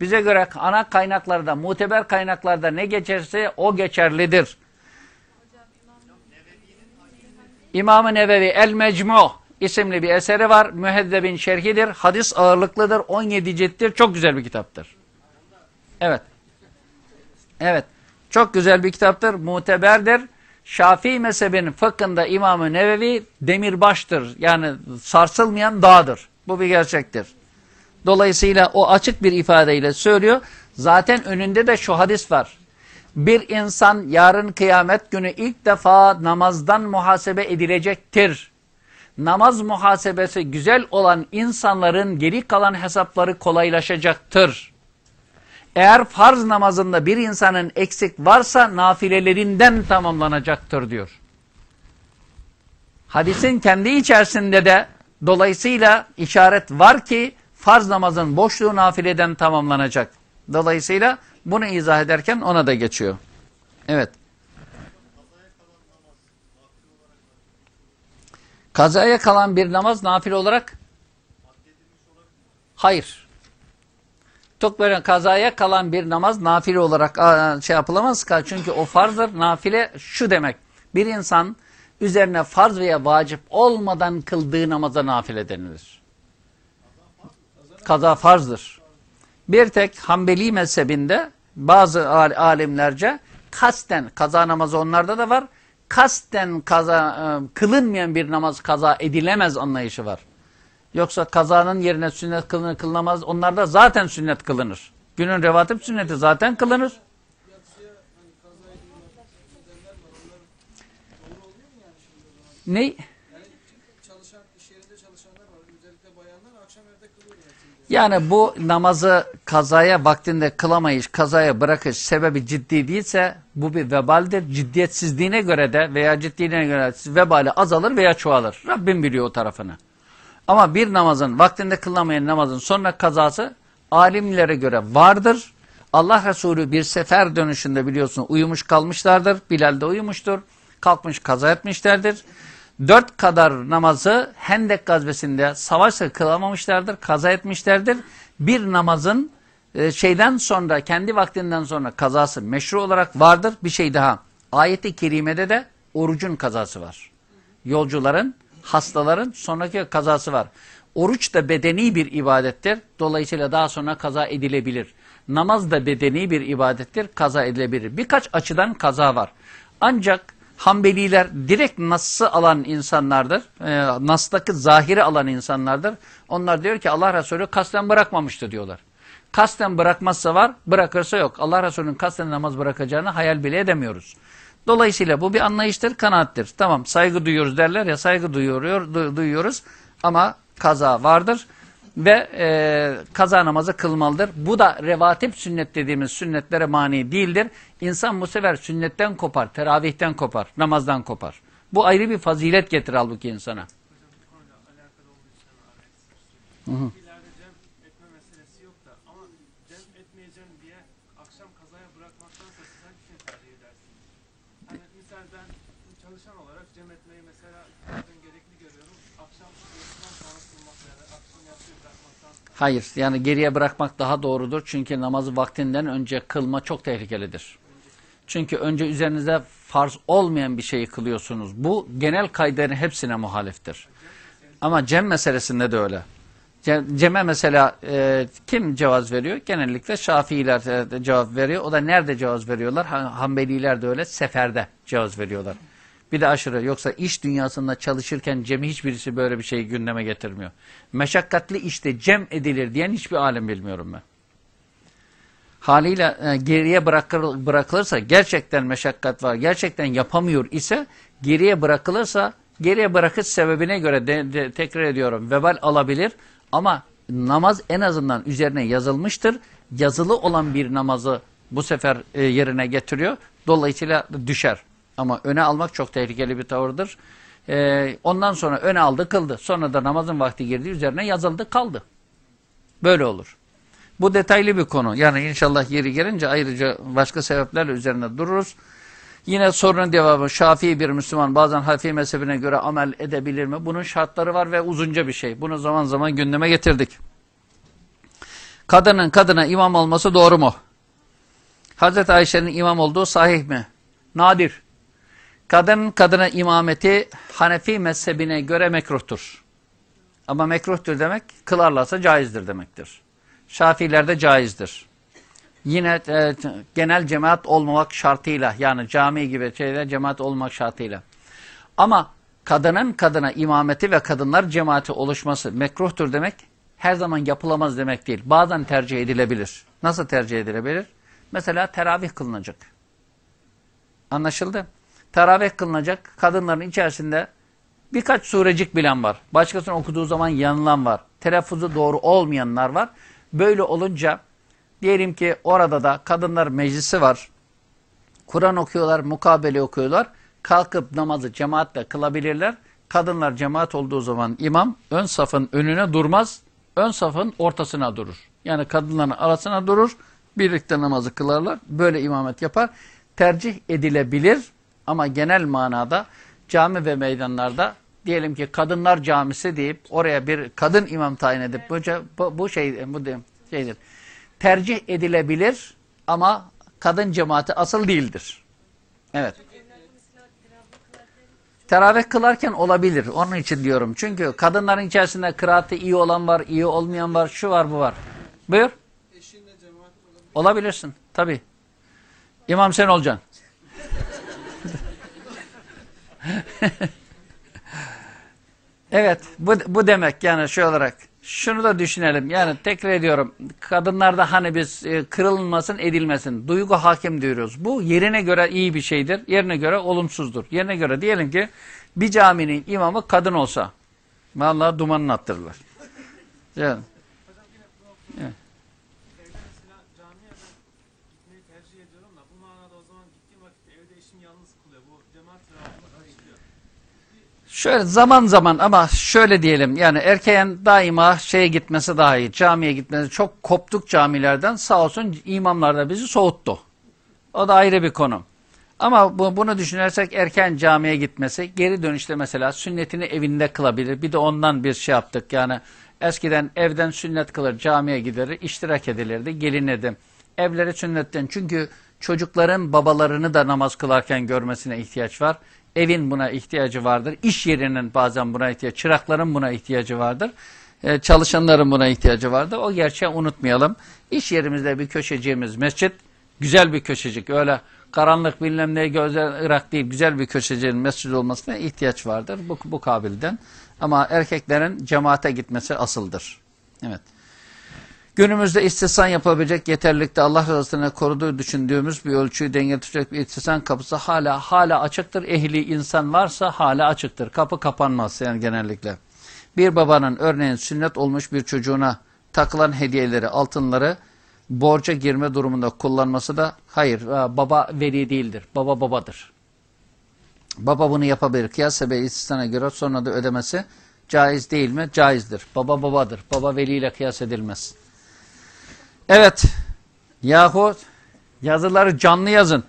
Bize göre ana kaynaklarda, muteber kaynaklarda ne geçerse o geçerlidir. İmam-ı Nevevi El Mecmu isimli bir eseri var. Müheddebin şerhidir. Hadis ağırlıklıdır. 17 cilttir. Çok güzel bir kitaptır. Evet. Evet. Çok güzel bir kitaptır. Muteberdir. Şafii mezhebinin fıkhında İmam-ı Nevevi demirbaştır. Yani sarsılmayan dağdır. Bu bir gerçektir. Dolayısıyla o açık bir ifadeyle söylüyor. Zaten önünde de şu hadis var. Bir insan yarın kıyamet günü ilk defa namazdan muhasebe edilecektir. Namaz muhasebesi güzel olan insanların geri kalan hesapları kolaylaşacaktır. Eğer farz namazında bir insanın eksik varsa nafilelerinden tamamlanacaktır diyor. Hadisin kendi içerisinde de dolayısıyla işaret var ki farz namazın boşluğu nafileden tamamlanacak. Dolayısıyla bunu izah ederken ona da geçiyor. Evet. Kazaya kalan bir namaz nafile olarak hayır. Çok böyle kazaya kalan bir namaz nafile olarak şey yapılamaz. Çünkü o farzdır. Nafile şu demek. Bir insan üzerine farz veya vacip olmadan kıldığı namaza nafile denilir. Kaza farzdır. Bir tek Hanbeli mezhebinde bazı al- alimlerce kasten kaza namazı onlarda da var. Kasten kaza e, kılınmayan bir namaz kaza edilemez anlayışı var. Yoksa kazanın yerine sünnet kılınır kılınamaz. Onlarda zaten sünnet kılınır. Günün revatip sünneti zaten kılınır. Yatsıya hani kaza ediyorlar, gidenler var. Onlar doğru oluyor mu yani şimdi o zaman? Ne? Yani çalışan, iş yerinde çalışanlar var. Özellikle bayanlar akşam evde kılıyor yatsıyı. Yani bu namazı kazaya vaktinde kılamayış, kazaya bırakış sebebi ciddi değilse bu bir vebaldir. Ciddiyetsizliğine göre de veya ciddiliğine göre vebali azalır veya çoğalır. Rabbim biliyor o tarafını. Ama bir namazın vaktinde kılınamayan namazın sonra kazası alimlere göre vardır. Allah Resulü bir sefer dönüşünde biliyorsun uyumuş kalmışlardır. Bilal de uyumuştur. Kalkmış kaza etmişlerdir. Dört kadar namazı Hendek gazvesinde savaşta kılamamışlardır. Kaza etmişlerdir. Bir namazın e, şeyden sonra kendi vaktinden sonra kazası meşru olarak vardır. Bir şey daha. Ayet-i kerimede de orucun kazası var. Yolcuların, hastaların sonraki kazası var. Oruç da bedeni bir ibadettir. Dolayısıyla daha sonra kaza edilebilir. Namaz da bedeni bir ibadettir. Kaza edilebilir. Birkaç açıdan kaza var. Ancak Hanbeliler direkt Nas'ı alan insanlardır. E, Nas'taki zahiri alan insanlardır. Onlar diyor ki Allah Resulü kasten bırakmamıştı diyorlar. Kasten bırakmazsa var, bırakırsa yok. Allah Resulü'nün kasten namaz bırakacağını hayal bile edemiyoruz. Dolayısıyla bu bir anlayıştır, kanaattir. Tamam saygı duyuyoruz derler ya saygı duyuyor, du- duyuyoruz ama kaza vardır ve e, kaza namazı kılmalıdır. Bu da revatip sünnet dediğimiz sünnetlere mani değildir. İnsan bu sefer sünnetten kopar, teravihten kopar, namazdan kopar. Bu ayrı bir fazilet getirir halbuki insana. İleride cem etme meselesi yok da ama cem etmeyeceğim diye akşam kazaya bırakmaktansa siz hangisini tercih edersiniz? Hani misal ben çalışan olarak cem etmeyi mesela bazen gerekli görüyorum. Akşam yatından sonra kılmak ya da akşam yatsıyı bırakmaktan Hayır yani geriye bırakmak daha doğrudur. Çünkü namazı vaktinden önce kılma çok tehlikelidir. Çünkü önce üzerinizde farz olmayan bir şeyi kılıyorsunuz. Bu genel kaidenin hepsine muhaliftir. Ama cem meselesinde de öyle. Ce- Cem'e mesela e, kim cevaz veriyor? Genellikle Şafiiler e, cevap veriyor. O da nerede cevaz veriyorlar? Ha- Hanbeliler de öyle seferde cevaz veriyorlar. Bir de aşırı. Yoksa iş dünyasında çalışırken Cem'i hiçbirisi böyle bir şeyi gündeme getirmiyor. Meşakkatli işte Cem edilir diyen hiçbir alim bilmiyorum ben. Haliyle e, geriye bırakır, bırakılırsa gerçekten meşakkat var, gerçekten yapamıyor ise geriye bırakılırsa geriye bırakış sebebine göre de, de- tekrar ediyorum vebal alabilir ama namaz en azından üzerine yazılmıştır. Yazılı olan bir namazı bu sefer e, yerine getiriyor. Dolayısıyla düşer. Ama öne almak çok tehlikeli bir tavırdır. E, ondan sonra öne aldı kıldı. Sonra da namazın vakti girdi üzerine yazıldı kaldı. Böyle olur. Bu detaylı bir konu. Yani inşallah yeri gelince ayrıca başka sebeplerle üzerine dururuz. Yine sorunun devamı Şafii bir Müslüman bazen Hanefi mezhebine göre amel edebilir mi? Bunun şartları var ve uzunca bir şey. Bunu zaman zaman gündeme getirdik. Kadının kadına imam olması doğru mu? Hazreti Ayşe'nin imam olduğu sahih mi? Nadir. Kadının kadına imameti Hanefi mezhebine göre mekruhtur. Ama mekruhtur demek kılarlarsa caizdir demektir. Şafilerde caizdir. Yine e, genel cemaat olmamak şartıyla yani cami gibi şeyler cemaat olmak şartıyla. Ama kadının kadına imameti ve kadınlar cemaati oluşması mekruhtur demek her zaman yapılamaz demek değil. Bazen tercih edilebilir. Nasıl tercih edilebilir? Mesela teravih kılınacak. Anlaşıldı? Teravih kılınacak. Kadınların içerisinde birkaç surecik bilen var. Başkasının okuduğu zaman yanılan var. Telaffuzu doğru olmayanlar var. Böyle olunca diyelim ki orada da kadınlar meclisi var. Kur'an okuyorlar, mukabele okuyorlar. Kalkıp namazı cemaatle kılabilirler. Kadınlar cemaat olduğu zaman imam ön safın önüne durmaz. Ön safın ortasına durur. Yani kadınların arasına durur. Birlikte namazı kılarlar. Böyle imamet yapar. Tercih edilebilir ama genel manada cami ve meydanlarda diyelim ki kadınlar camisi deyip oraya bir kadın imam tayin edip bu, bu, bu şey bu şeydir. Tercih edilebilir ama kadın cemaati asıl değildir. Evet. Teravih kılarken olabilir. Onun için diyorum. Çünkü kadınların içerisinde kıraati iyi olan var, iyi olmayan var, şu var, bu var. Buyur. Eşinle cemaat olabilir. Olabilirsin. Tabii. İmam sen olacaksın. [LAUGHS] evet. Bu, bu demek yani şu olarak. Şunu da düşünelim. Yani tekrar ediyorum. Kadınlarda hani biz e, kırılmasın edilmesin. Duygu hakim diyoruz. Bu yerine göre iyi bir şeydir. Yerine göre olumsuzdur. Yerine göre diyelim ki bir caminin imamı kadın olsa. Vallahi dumanını attırırlar. Yani. Hocam yine bu noktada Evet. evde mesela camiye ben gitmeyi tercih ediyorum da bu manada o zaman gittiğim vakitte evde eşim yalnız kılıyor. Bu cemaat sevabını karşılıyor. Şöyle zaman zaman ama şöyle diyelim yani erkeğin daima şeye gitmesi daha iyi. Camiye gitmesi çok koptuk camilerden sağ olsun imamlar da bizi soğuttu. O da ayrı bir konu. Ama bu, bunu düşünürsek erken camiye gitmesi geri dönüşte mesela sünnetini evinde kılabilir. Bir de ondan bir şey yaptık yani eskiden evden sünnet kılır camiye gider iştirak edilirdi gelinirdi. Evleri sünnetten çünkü çocukların babalarını da namaz kılarken görmesine ihtiyaç var. Evin buna ihtiyacı vardır. İş yerinin bazen buna ihtiyaç, çırakların buna ihtiyacı vardır. Ee, çalışanların buna ihtiyacı vardır. O gerçeği unutmayalım. İş yerimizde bir köşeciğimiz mescit, güzel bir köşecik. Öyle karanlık bilmem ne gözler Irak değil, güzel bir köşeciğin mescid olmasına ihtiyaç vardır bu, bu kabilden. Ama erkeklerin cemaate gitmesi asıldır. Evet. Günümüzde istihsan yapabilecek yeterlilikte Allah rızasını koruduğu düşündüğümüz bir ölçüyü denge tutacak bir istihsan kapısı hala hala açıktır. Ehli insan varsa hala açıktır. Kapı kapanmaz yani genellikle. Bir babanın örneğin sünnet olmuş bir çocuğuna takılan hediyeleri, altınları borca girme durumunda kullanması da hayır e, baba veli değildir. Baba babadır. Baba bunu yapabilir. Kıyas sebebi istisnana göre sonra da ödemesi caiz değil mi? Caizdir. Baba babadır. Baba veliyle kıyas edilmez. Evet. Yahu yazıları canlı yazın.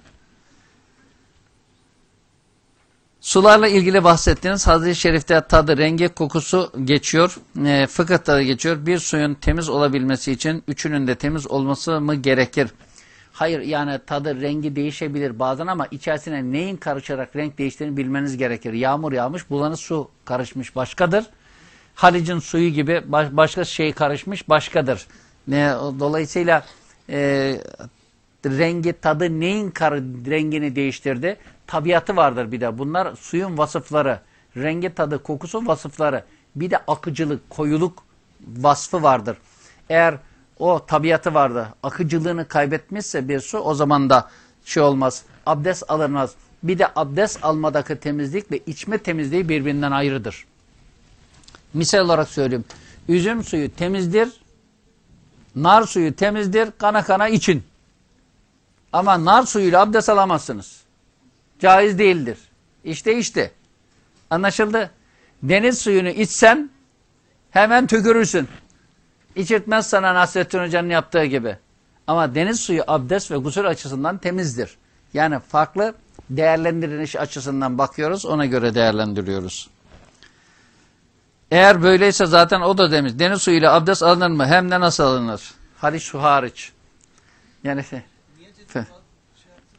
Sularla ilgili bahsettiğiniz Hazreti Şerif'te tadı, rengi, kokusu geçiyor. E, fıkıhta da geçiyor. Bir suyun temiz olabilmesi için üçünün de temiz olması mı gerekir? Hayır yani tadı, rengi değişebilir bazen ama içerisine neyin karışarak renk değiştiğini bilmeniz gerekir. Yağmur yağmış, bulanık su karışmış başkadır. Halic'in suyu gibi baş, başka şey karışmış başkadır. Ne, dolayısıyla e, rengi, tadı neyin kar, rengini değiştirdi? Tabiatı vardır bir de. Bunlar suyun vasıfları. Rengi, tadı, kokusu vasıfları. Bir de akıcılık, koyuluk vasfı vardır. Eğer o tabiatı vardı, akıcılığını kaybetmişse bir su o zaman da şey olmaz. Abdest alınmaz. Bir de abdest almadaki temizlikle içme temizliği birbirinden ayrıdır. Misal olarak söyleyeyim. Üzüm suyu temizdir. Nar suyu temizdir. Kana kana için. Ama nar suyuyla abdest alamazsınız. Caiz değildir. İşte işte. Anlaşıldı. Deniz suyunu içsen hemen tükürürsün. İçirtmez sana Nasrettin Hoca'nın yaptığı gibi. Ama deniz suyu abdest ve gusül açısından temizdir. Yani farklı değerlendiriliş açısından bakıyoruz. Ona göre değerlendiriyoruz. Eğer böyleyse zaten o da demiş. Deniz suyuyla abdest alınır mı? Hem de nasıl alınır? Hariç su hariç. Yani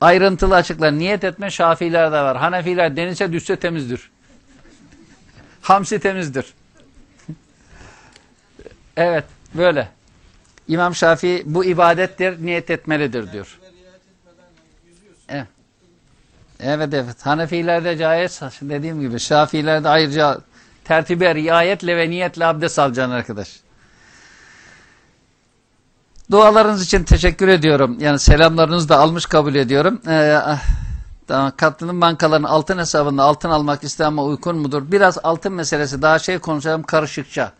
ayrıntılı açıklar. Niyet etme Şafiler de var. Hanefiler denize düşse temizdir. Hamsi temizdir. evet böyle. İmam Şafii bu ibadettir, niyet etmelidir diyor. Evet. Evet evet. Hanefilerde caiz dediğim gibi Şafilerde ayrıca tertibe riayetle ve niyetle abdest alacaksın arkadaş. Dualarınız için teşekkür ediyorum. Yani selamlarınızı da almış kabul ediyorum. Ee, katılım bankaların altın hesabında altın almak isteme uygun mudur? Biraz altın meselesi daha şey konuşalım karışıkça.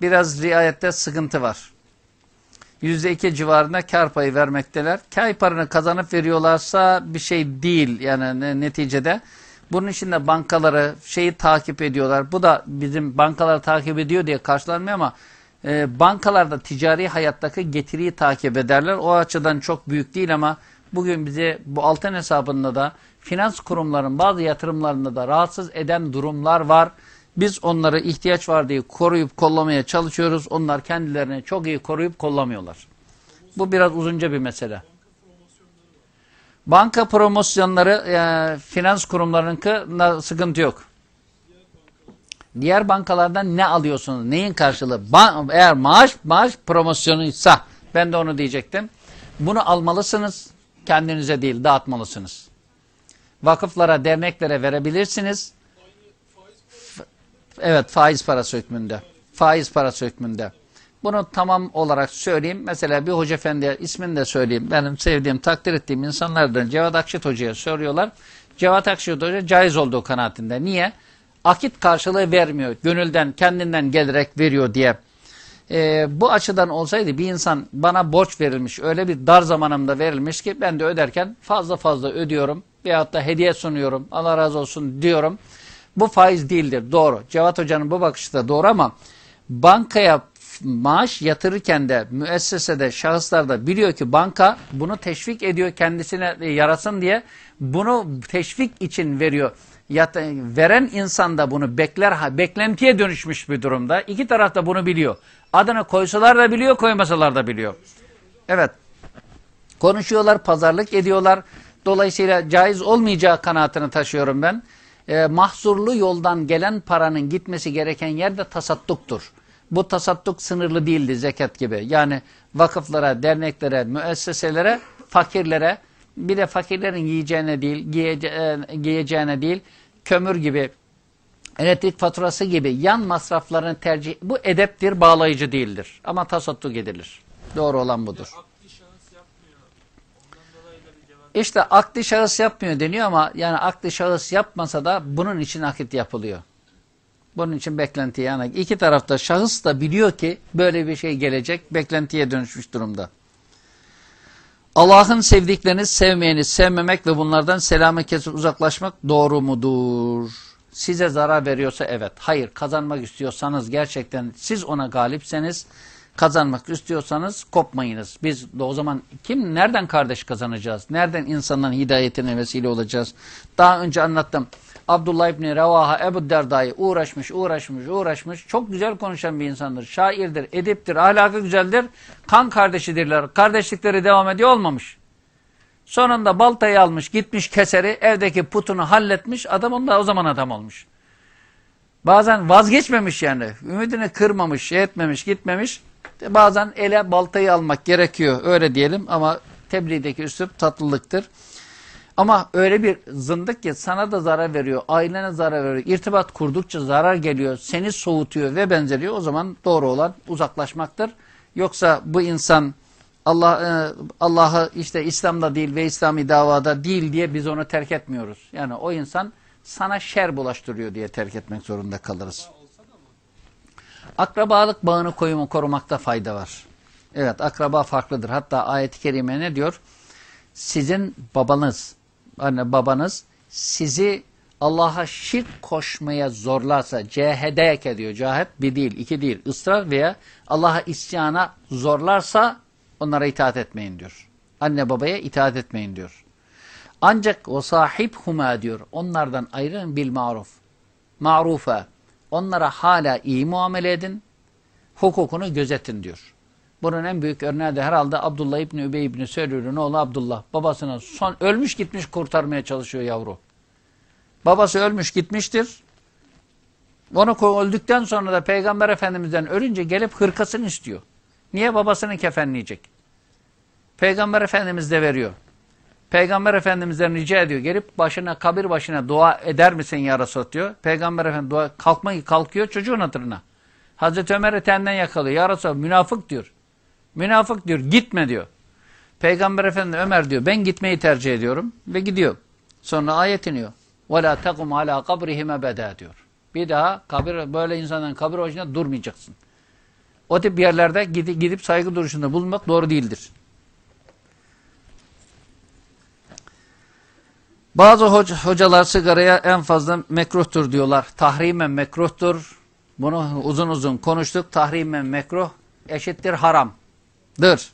Biraz riayette sıkıntı var. %2 civarında kar payı vermekteler. Kar paranı kazanıp veriyorlarsa bir şey değil yani neticede. Bunun için de bankaları şeyi takip ediyorlar. Bu da bizim bankaları takip ediyor diye karşılanmıyor ama e, bankalarda ticari hayattaki getiriyi takip ederler. O açıdan çok büyük değil ama bugün bizi bu altın hesabında da finans kurumların bazı yatırımlarında da rahatsız eden durumlar var. Biz onları ihtiyaç var diye koruyup kollamaya çalışıyoruz. Onlar kendilerini çok iyi koruyup kollamıyorlar. Bu biraz uzunca bir mesele. Banka promosyonları e, finans kurumlarınki sıkıntı yok. Diğer bankalardan ne alıyorsunuz? Neyin karşılığı? Ba- eğer maaş maaş promosyonuysa ben de onu diyecektim. Bunu almalısınız. Kendinize değil dağıtmalısınız. Vakıflara, derneklere verebilirsiniz. Evet faiz parası hükmünde. Faiz parası hükmünde. Bunu tamam olarak söyleyeyim. Mesela bir hoca efendiye ismini de söyleyeyim. Benim sevdiğim, takdir ettiğim insanlardan Cevat Akşit Hoca'ya soruyorlar. Cevat Akşit Hoca caiz olduğu kanaatinde. Niye? Akit karşılığı vermiyor. Gönülden, kendinden gelerek veriyor diye. Ee, bu açıdan olsaydı bir insan bana borç verilmiş, öyle bir dar zamanımda verilmiş ki ben de öderken fazla fazla ödüyorum veyahut da hediye sunuyorum, Allah razı olsun diyorum. Bu faiz değildir, doğru. Cevat Hoca'nın bu bakışı da doğru ama bankaya maaş yatırırken de müessesede şahıslar da biliyor ki banka bunu teşvik ediyor kendisine e, yarasın diye bunu teşvik için veriyor. Yat veren insan da bunu bekler, beklentiye dönüşmüş bir durumda. İki taraf da bunu biliyor. Adını koysalar da biliyor, koymasalar da biliyor. Evet. Konuşuyorlar, pazarlık ediyorlar. Dolayısıyla caiz olmayacağı kanaatini taşıyorum ben. Ee, mahzurlu yoldan gelen paranın gitmesi gereken yer de tasadduktur. Bu tasadduk sınırlı değildi zekat gibi. Yani vakıflara, derneklere, müesseselere, fakirlere, bir de fakirlerin yiyeceğine değil, giyece giyeceğine değil, kömür gibi, elektrik faturası gibi yan masraflarını tercih, bu edeptir, bağlayıcı değildir. Ama tasadduk edilir. Doğru olan budur. İşte akdi şahıs yapmıyor deniyor ama yani akdi şahıs yapmasa da bunun için akit yapılıyor. Bunun için beklenti yani iki tarafta şahıs da biliyor ki böyle bir şey gelecek beklentiye dönüşmüş durumda. Allah'ın sevdiklerini sevmeyeni sevmemek ve bunlardan selamet kesip uzaklaşmak doğru mudur? Size zarar veriyorsa evet. Hayır kazanmak istiyorsanız gerçekten siz ona galipseniz kazanmak istiyorsanız kopmayınız. Biz de o zaman kim nereden kardeş kazanacağız? Nereden insanların hidayetine vesile olacağız? Daha önce anlattım. Abdullah İbni Revaha Ebu Derda'yı uğraşmış, uğraşmış, uğraşmış. Çok güzel konuşan bir insandır. Şairdir, ediptir, ahlakı güzeldir. Kan kardeşidirler. Kardeşlikleri devam ediyor olmamış. Sonunda baltayı almış, gitmiş keseri, evdeki putunu halletmiş. Adam onda o zaman adam olmuş. Bazen vazgeçmemiş yani. Ümidini kırmamış, şey etmemiş, gitmemiş. Bazen ele baltayı almak gerekiyor. Öyle diyelim ama tebliğdeki üslup tatlılıktır. Ama öyle bir zındık ki sana da zarar veriyor, ailene zarar veriyor, irtibat kurdukça zarar geliyor, seni soğutuyor ve benzeriyor. O zaman doğru olan uzaklaşmaktır. Yoksa bu insan Allah e, Allah'ı işte İslam'da değil ve İslami davada değil diye biz onu terk etmiyoruz. Yani o insan sana şer bulaştırıyor diye terk etmek zorunda kalırız. Akrabalık bağını koyumu korumakta fayda var. Evet akraba farklıdır. Hatta ayet-i kerime ne diyor? Sizin babanız, anne babanız sizi Allah'a şirk koşmaya zorlarsa, cehedeke diyor. Cahet bir değil, iki değil. ısrar veya Allah'a isyana zorlarsa onlara itaat etmeyin diyor. Anne babaya itaat etmeyin diyor. Ancak o sahip huma diyor. Onlardan ayrılın bil maruf. Marufa. Onlara hala iyi muamele edin. Hukukunu gözetin diyor. Bunun en büyük örneği de herhalde Abdullah İbni Übey İbni Selül'ün oğlu Abdullah. Babasının son ölmüş gitmiş kurtarmaya çalışıyor yavru. Babası ölmüş gitmiştir. Onu öldükten sonra da Peygamber Efendimiz'den ölünce gelip hırkasını istiyor. Niye? Babasını kefenleyecek. Peygamber Efendimiz de veriyor. Peygamber Efendimiz'den rica ediyor. Gelip başına, kabir başına dua eder misin ya Resulallah diyor. Peygamber Efendimiz dua, kalkmayı kalkıyor çocuğun hatırına. Hazreti Ömer etenden yakalıyor. Ya Resulallah münafık diyor. Münafık diyor gitme diyor. Peygamber Efendimiz Ömer diyor ben gitmeyi tercih ediyorum ve gidiyor. Sonra ayet iniyor. وَلَا تَقُمْ عَلَى قَبْرِهِمَ بَدَى diyor. Bir daha kabir, böyle insanların kabir başında durmayacaksın. O tip yerlerde gidip, gidip saygı duruşunda bulunmak doğru değildir. Bazı hoca, hocalar sigaraya en fazla mekruhtur diyorlar. Tahrimen mekruhtur. Bunu uzun uzun konuştuk. Tahrimen mekruh eşittir haramdır.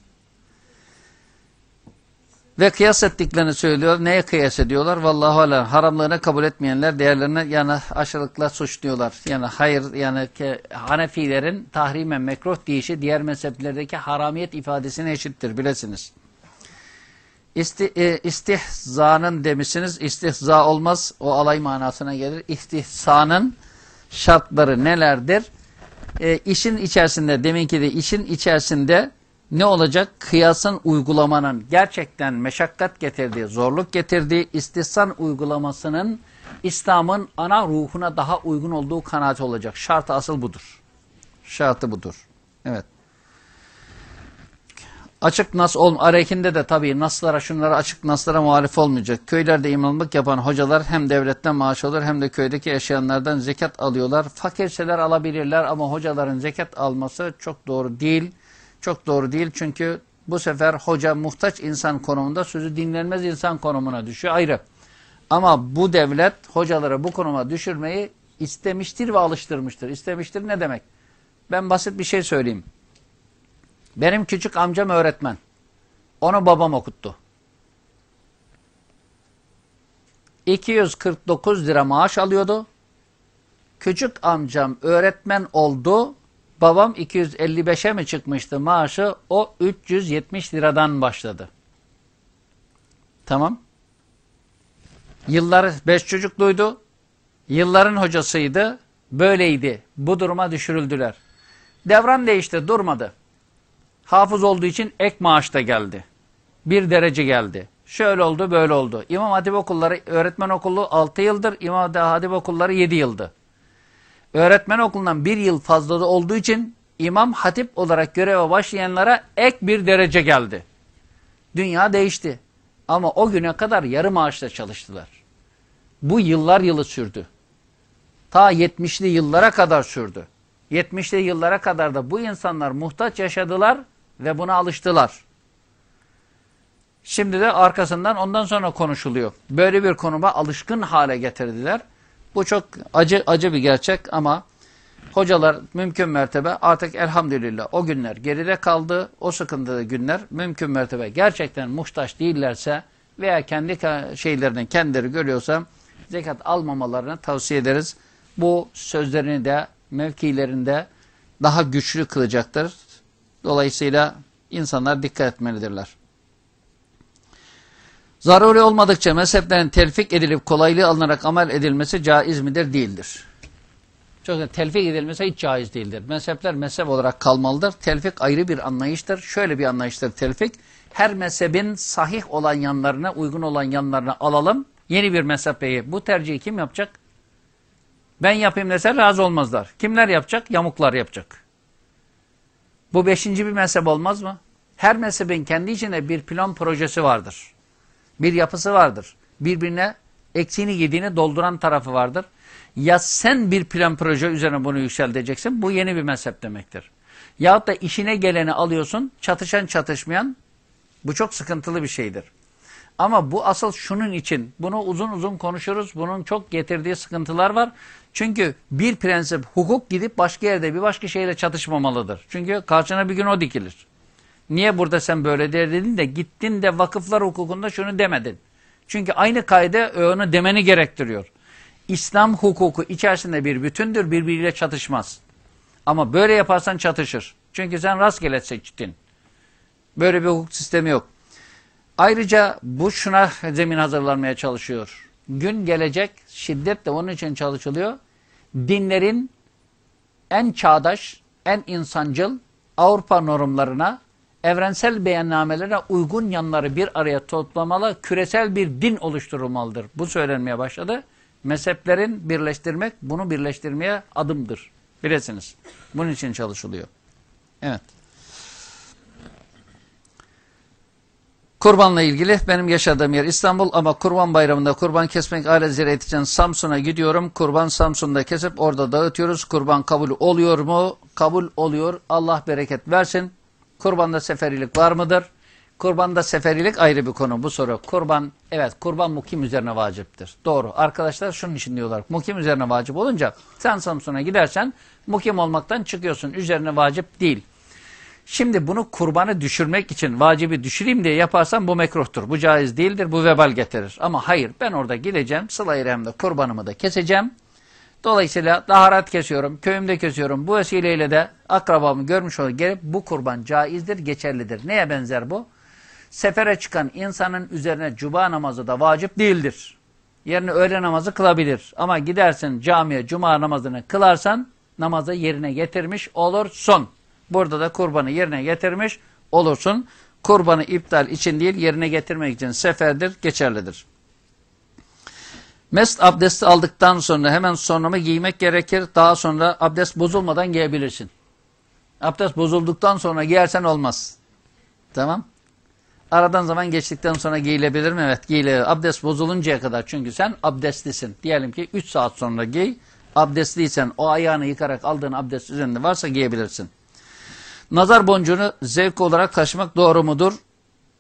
Ve kıyas ettiklerini söylüyor. Neye kıyas ediyorlar? Vallahi hala haramlığını kabul etmeyenler değerlerine yani aşırılıkla suçluyorlar. Yani hayır yani Hanefilerin tahrimen mekruh deyişi diğer mezheplerdeki haramiyet ifadesine eşittir bilesiniz. İsti, e, istihzanın demişsiniz. İstihza olmaz. O alay manasına gelir. İstihsanın şartları nelerdir? E, işin içerisinde deminki de işin içerisinde ne olacak? Kıyasın uygulamanın gerçekten meşakkat getirdiği, zorluk getirdiği istihsan uygulamasının İslam'ın ana ruhuna daha uygun olduğu kanaat olacak. Şartı asıl budur. Şartı budur. Evet. Açık nas ol aleyhinde de tabii naslara şunlara açık naslara muhalif olmayacak. Köylerde imamlık yapan hocalar hem devletten maaş alır hem de köydeki yaşayanlardan zekat alıyorlar. Fakirseler alabilirler ama hocaların zekat alması çok doğru değil. Çok doğru değil çünkü bu sefer hoca muhtaç insan konumunda sözü dinlenmez insan konumuna düşüyor ayrı. Ama bu devlet hocaları bu konuma düşürmeyi istemiştir ve alıştırmıştır. İstemiştir ne demek? Ben basit bir şey söyleyeyim. Benim küçük amcam öğretmen. Onu babam okuttu. 249 lira maaş alıyordu. Küçük amcam öğretmen oldu. Babam 255'e mi çıkmıştı maaşı? O 370 liradan başladı. Tamam. Yılları beş çocukluydu. Yılların hocasıydı. Böyleydi. Bu duruma düşürüldüler. Devran değişti. Durmadı. Hafız olduğu için ek maaş da geldi. Bir derece geldi. Şöyle oldu böyle oldu. İmam Hatip okulları öğretmen okulu 6 yıldır. İmam Hatip okulları 7 yıldı. Öğretmen okulundan bir yıl fazla olduğu için İmam Hatip olarak göreve başlayanlara ek bir derece geldi. Dünya değişti. Ama o güne kadar yarı maaşla çalıştılar. Bu yıllar yılı sürdü. Ta 70'li yıllara kadar sürdü. 70'li yıllara kadar da bu insanlar muhtaç yaşadılar ve buna alıştılar. Şimdi de arkasından ondan sonra konuşuluyor. Böyle bir konuma alışkın hale getirdiler. Bu çok acı acı bir gerçek ama hocalar mümkün mertebe artık elhamdülillah o günler geride kaldı. O sıkıntılı günler mümkün mertebe gerçekten muhtaç değillerse veya kendi şeylerinden kendileri görüyorsa zekat almamalarını tavsiye ederiz. Bu sözlerini de mevkilerinde daha güçlü kılacaktır. Dolayısıyla insanlar dikkat etmelidirler. Zaruri olmadıkça mezheplerin telfik edilip kolaylığı alınarak amel edilmesi caiz midir? Değildir. Çok telfik edilmesi hiç caiz değildir. Mezhepler mezhep olarak kalmalıdır. Telfik ayrı bir anlayıştır. Şöyle bir anlayıştır telfik. Her mezhebin sahih olan yanlarına, uygun olan yanlarına alalım. Yeni bir mezhebeyi. Bu tercihi kim yapacak? Ben yapayım dese razı olmazlar. Kimler yapacak? Yamuklar yapacak. Bu beşinci bir mezhep olmaz mı? Her mezhebin kendi içinde bir plan projesi vardır. Bir yapısı vardır. Birbirine eksiğini yediğini dolduran tarafı vardır. Ya sen bir plan proje üzerine bunu yükselteceksin. Bu yeni bir mezhep demektir. Yahut da işine geleni alıyorsun. Çatışan çatışmayan. Bu çok sıkıntılı bir şeydir. Ama bu asıl şunun için. Bunu uzun uzun konuşuruz. Bunun çok getirdiği sıkıntılar var. Çünkü bir prensip hukuk gidip başka yerde bir başka şeyle çatışmamalıdır. Çünkü karşına bir gün o dikilir. Niye burada sen böyle der dedin de gittin de vakıflar hukukunda şunu demedin. Çünkü aynı kaide onu demeni gerektiriyor. İslam hukuku içerisinde bir bütündür, birbiriyle çatışmaz. Ama böyle yaparsan çatışır. Çünkü sen rastgele seçtin. Böyle bir hukuk sistemi yok. Ayrıca bu şuna zemin hazırlanmaya çalışıyor. Gün gelecek, şiddetle onun için çalışılıyor. Dinlerin en çağdaş, en insancıl Avrupa normlarına, evrensel beyannamelere uygun yanları bir araya toplamalı, küresel bir din oluşturulmalıdır. Bu söylenmeye başladı. Mezheplerin birleştirmek, bunu birleştirmeye adımdır. Bilesiniz. Bunun için çalışılıyor. Evet. Kurbanla ilgili benim yaşadığım yer İstanbul ama kurban bayramında kurban kesmek aile ziyaret için Samsun'a gidiyorum. Kurban Samsun'da kesip orada dağıtıyoruz. Kurban kabul oluyor mu? Kabul oluyor. Allah bereket versin. Kurbanda seferilik var mıdır? Kurbanda seferilik ayrı bir konu bu soru. Kurban, evet kurban mukim üzerine vaciptir. Doğru. Arkadaşlar şunun için diyorlar. Mukim üzerine vacip olunca sen Samsun'a gidersen mukim olmaktan çıkıyorsun. Üzerine vacip değil. Şimdi bunu kurbanı düşürmek için vacibi düşüreyim diye yaparsam bu mekruhtur. Bu caiz değildir. Bu vebal getirir. Ama hayır ben orada gideceğim. Sıla-i kurbanımı da keseceğim. Dolayısıyla daharat kesiyorum. Köyümde kesiyorum. Bu vesileyle de akrabamı görmüş olarak gelip bu kurban caizdir, geçerlidir. Neye benzer bu? Sefere çıkan insanın üzerine cuba namazı da vacip değildir. Yerine öğle namazı kılabilir. Ama gidersin camiye cuma namazını kılarsan namazı yerine getirmiş olursun. Burada da kurbanı yerine getirmiş olursun. Kurbanı iptal için değil yerine getirmek için seferdir, geçerlidir. Mest abdesti aldıktan sonra hemen sonra mı giymek gerekir? Daha sonra abdest bozulmadan giyebilirsin. Abdest bozulduktan sonra giyersen olmaz. Tamam. Aradan zaman geçtikten sonra giyilebilir mi? Evet giyilebilir. Abdest bozuluncaya kadar çünkü sen abdestlisin. Diyelim ki 3 saat sonra giy. Abdestliysen o ayağını yıkarak aldığın abdest üzerinde varsa giyebilirsin. Nazar boncuğunu zevk olarak taşımak doğru mudur?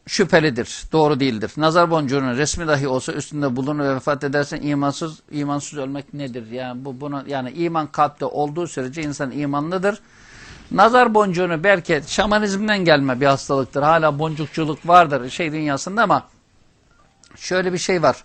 Şüphelidir. Doğru değildir. Nazar boncuğunun resmi dahi olsa üstünde bulunur ve vefat edersen imansız imansız ölmek nedir? Yani bu buna yani iman kalpte olduğu sürece insan imanlıdır. Nazar boncuğunu belki şamanizmden gelme bir hastalıktır. Hala boncukçuluk vardır şey dünyasında ama şöyle bir şey var.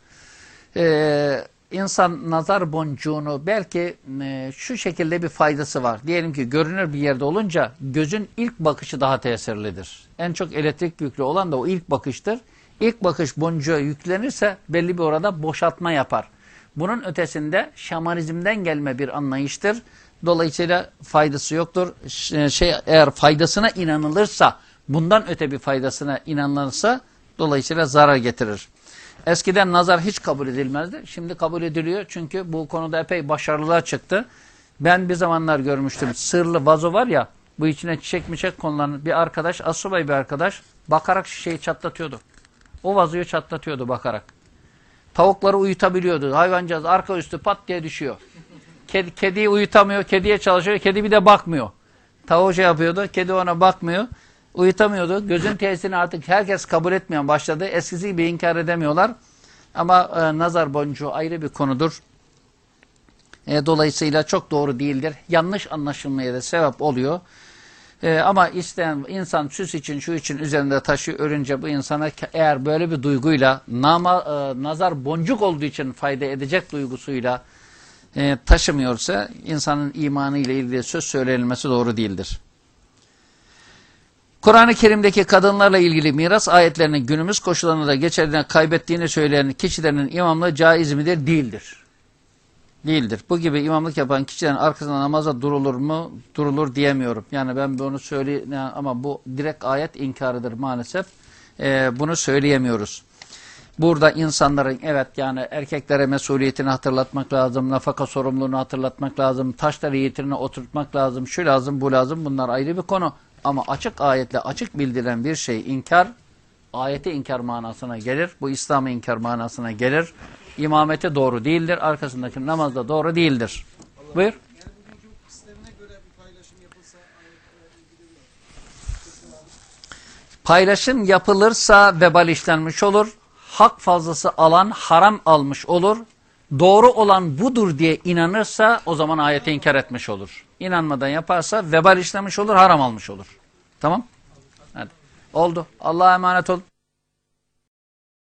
Ee, insan nazar boncuğunu belki e, şu şekilde bir faydası var. Diyelim ki görünür bir yerde olunca gözün ilk bakışı daha tesirlidir. En çok elektrik yüklü olan da o ilk bakıştır. İlk bakış boncuğa yüklenirse belli bir orada boşaltma yapar. Bunun ötesinde şamanizmden gelme bir anlayıştır. Dolayısıyla faydası yoktur. Ş- Şey eğer faydasına inanılırsa, bundan öte bir faydasına inanılırsa dolayısıyla zarar getirir. Eskiden nazar hiç kabul edilmezdi. Şimdi kabul ediliyor çünkü bu konuda epey başarılılar çıktı. Ben bir zamanlar görmüştüm. Sırlı vazo var ya, bu içine çiçek miçek konulan bir arkadaş, asubay bir arkadaş bakarak şişeyi çatlatıyordu. O vazoyu çatlatıyordu bakarak. Tavukları uyutabiliyordu. Hayvancağız arka üstü pat diye düşüyor. Kedi, kediyi uyutamıyor, kediye çalışıyor, kedi bir de bakmıyor. Tavuğu şey yapıyordu, kedi ona bakmıyor. Uyutamıyordu. Gözün tesirini artık herkes kabul etmeyen başladı. Eskisi gibi inkar edemiyorlar. Ama e, nazar boncuğu ayrı bir konudur. E, dolayısıyla çok doğru değildir. Yanlış anlaşılmaya da sebep oluyor. E, ama isteyen insan süs için şu için üzerinde taşı örünce bu insana eğer böyle bir duyguyla nama, e, nazar boncuk olduğu için fayda edecek duygusuyla e, taşımıyorsa insanın imanı ile ilgili söz söylenilmesi doğru değildir. Kur'an-ı Kerim'deki kadınlarla ilgili miras ayetlerinin günümüz koşullarında geçerliğine kaybettiğini söyleyen kişilerin imamlığı caiz midir? Değildir. Değildir. Bu gibi imamlık yapan kişilerin arkasında namaza durulur mu? Durulur diyemiyorum. Yani ben bunu söyle ama bu direkt ayet inkarıdır maalesef. Ee, bunu söyleyemiyoruz. Burada insanların evet yani erkeklere mesuliyetini hatırlatmak lazım, nafaka sorumluluğunu hatırlatmak lazım, taşları yitirine oturtmak lazım, şu lazım, bu lazım bunlar ayrı bir konu. Ama açık ayetle açık bildirilen bir şey inkar, ayeti inkar manasına gelir. Bu İslam'ı inkar manasına gelir. İmameti doğru değildir, arkasındaki namaz da doğru değildir. Buyur. İlgili bir Paylaşım yapılırsa vebal işlenmiş olur. Hak fazlası alan haram almış olur. Doğru olan budur diye inanırsa o zaman ayeti inkar etmiş olur. İnanmadan yaparsa vebal işlemiş olur, haram almış olur. Tamam? Hadi. Oldu. Allah'a emanet ol.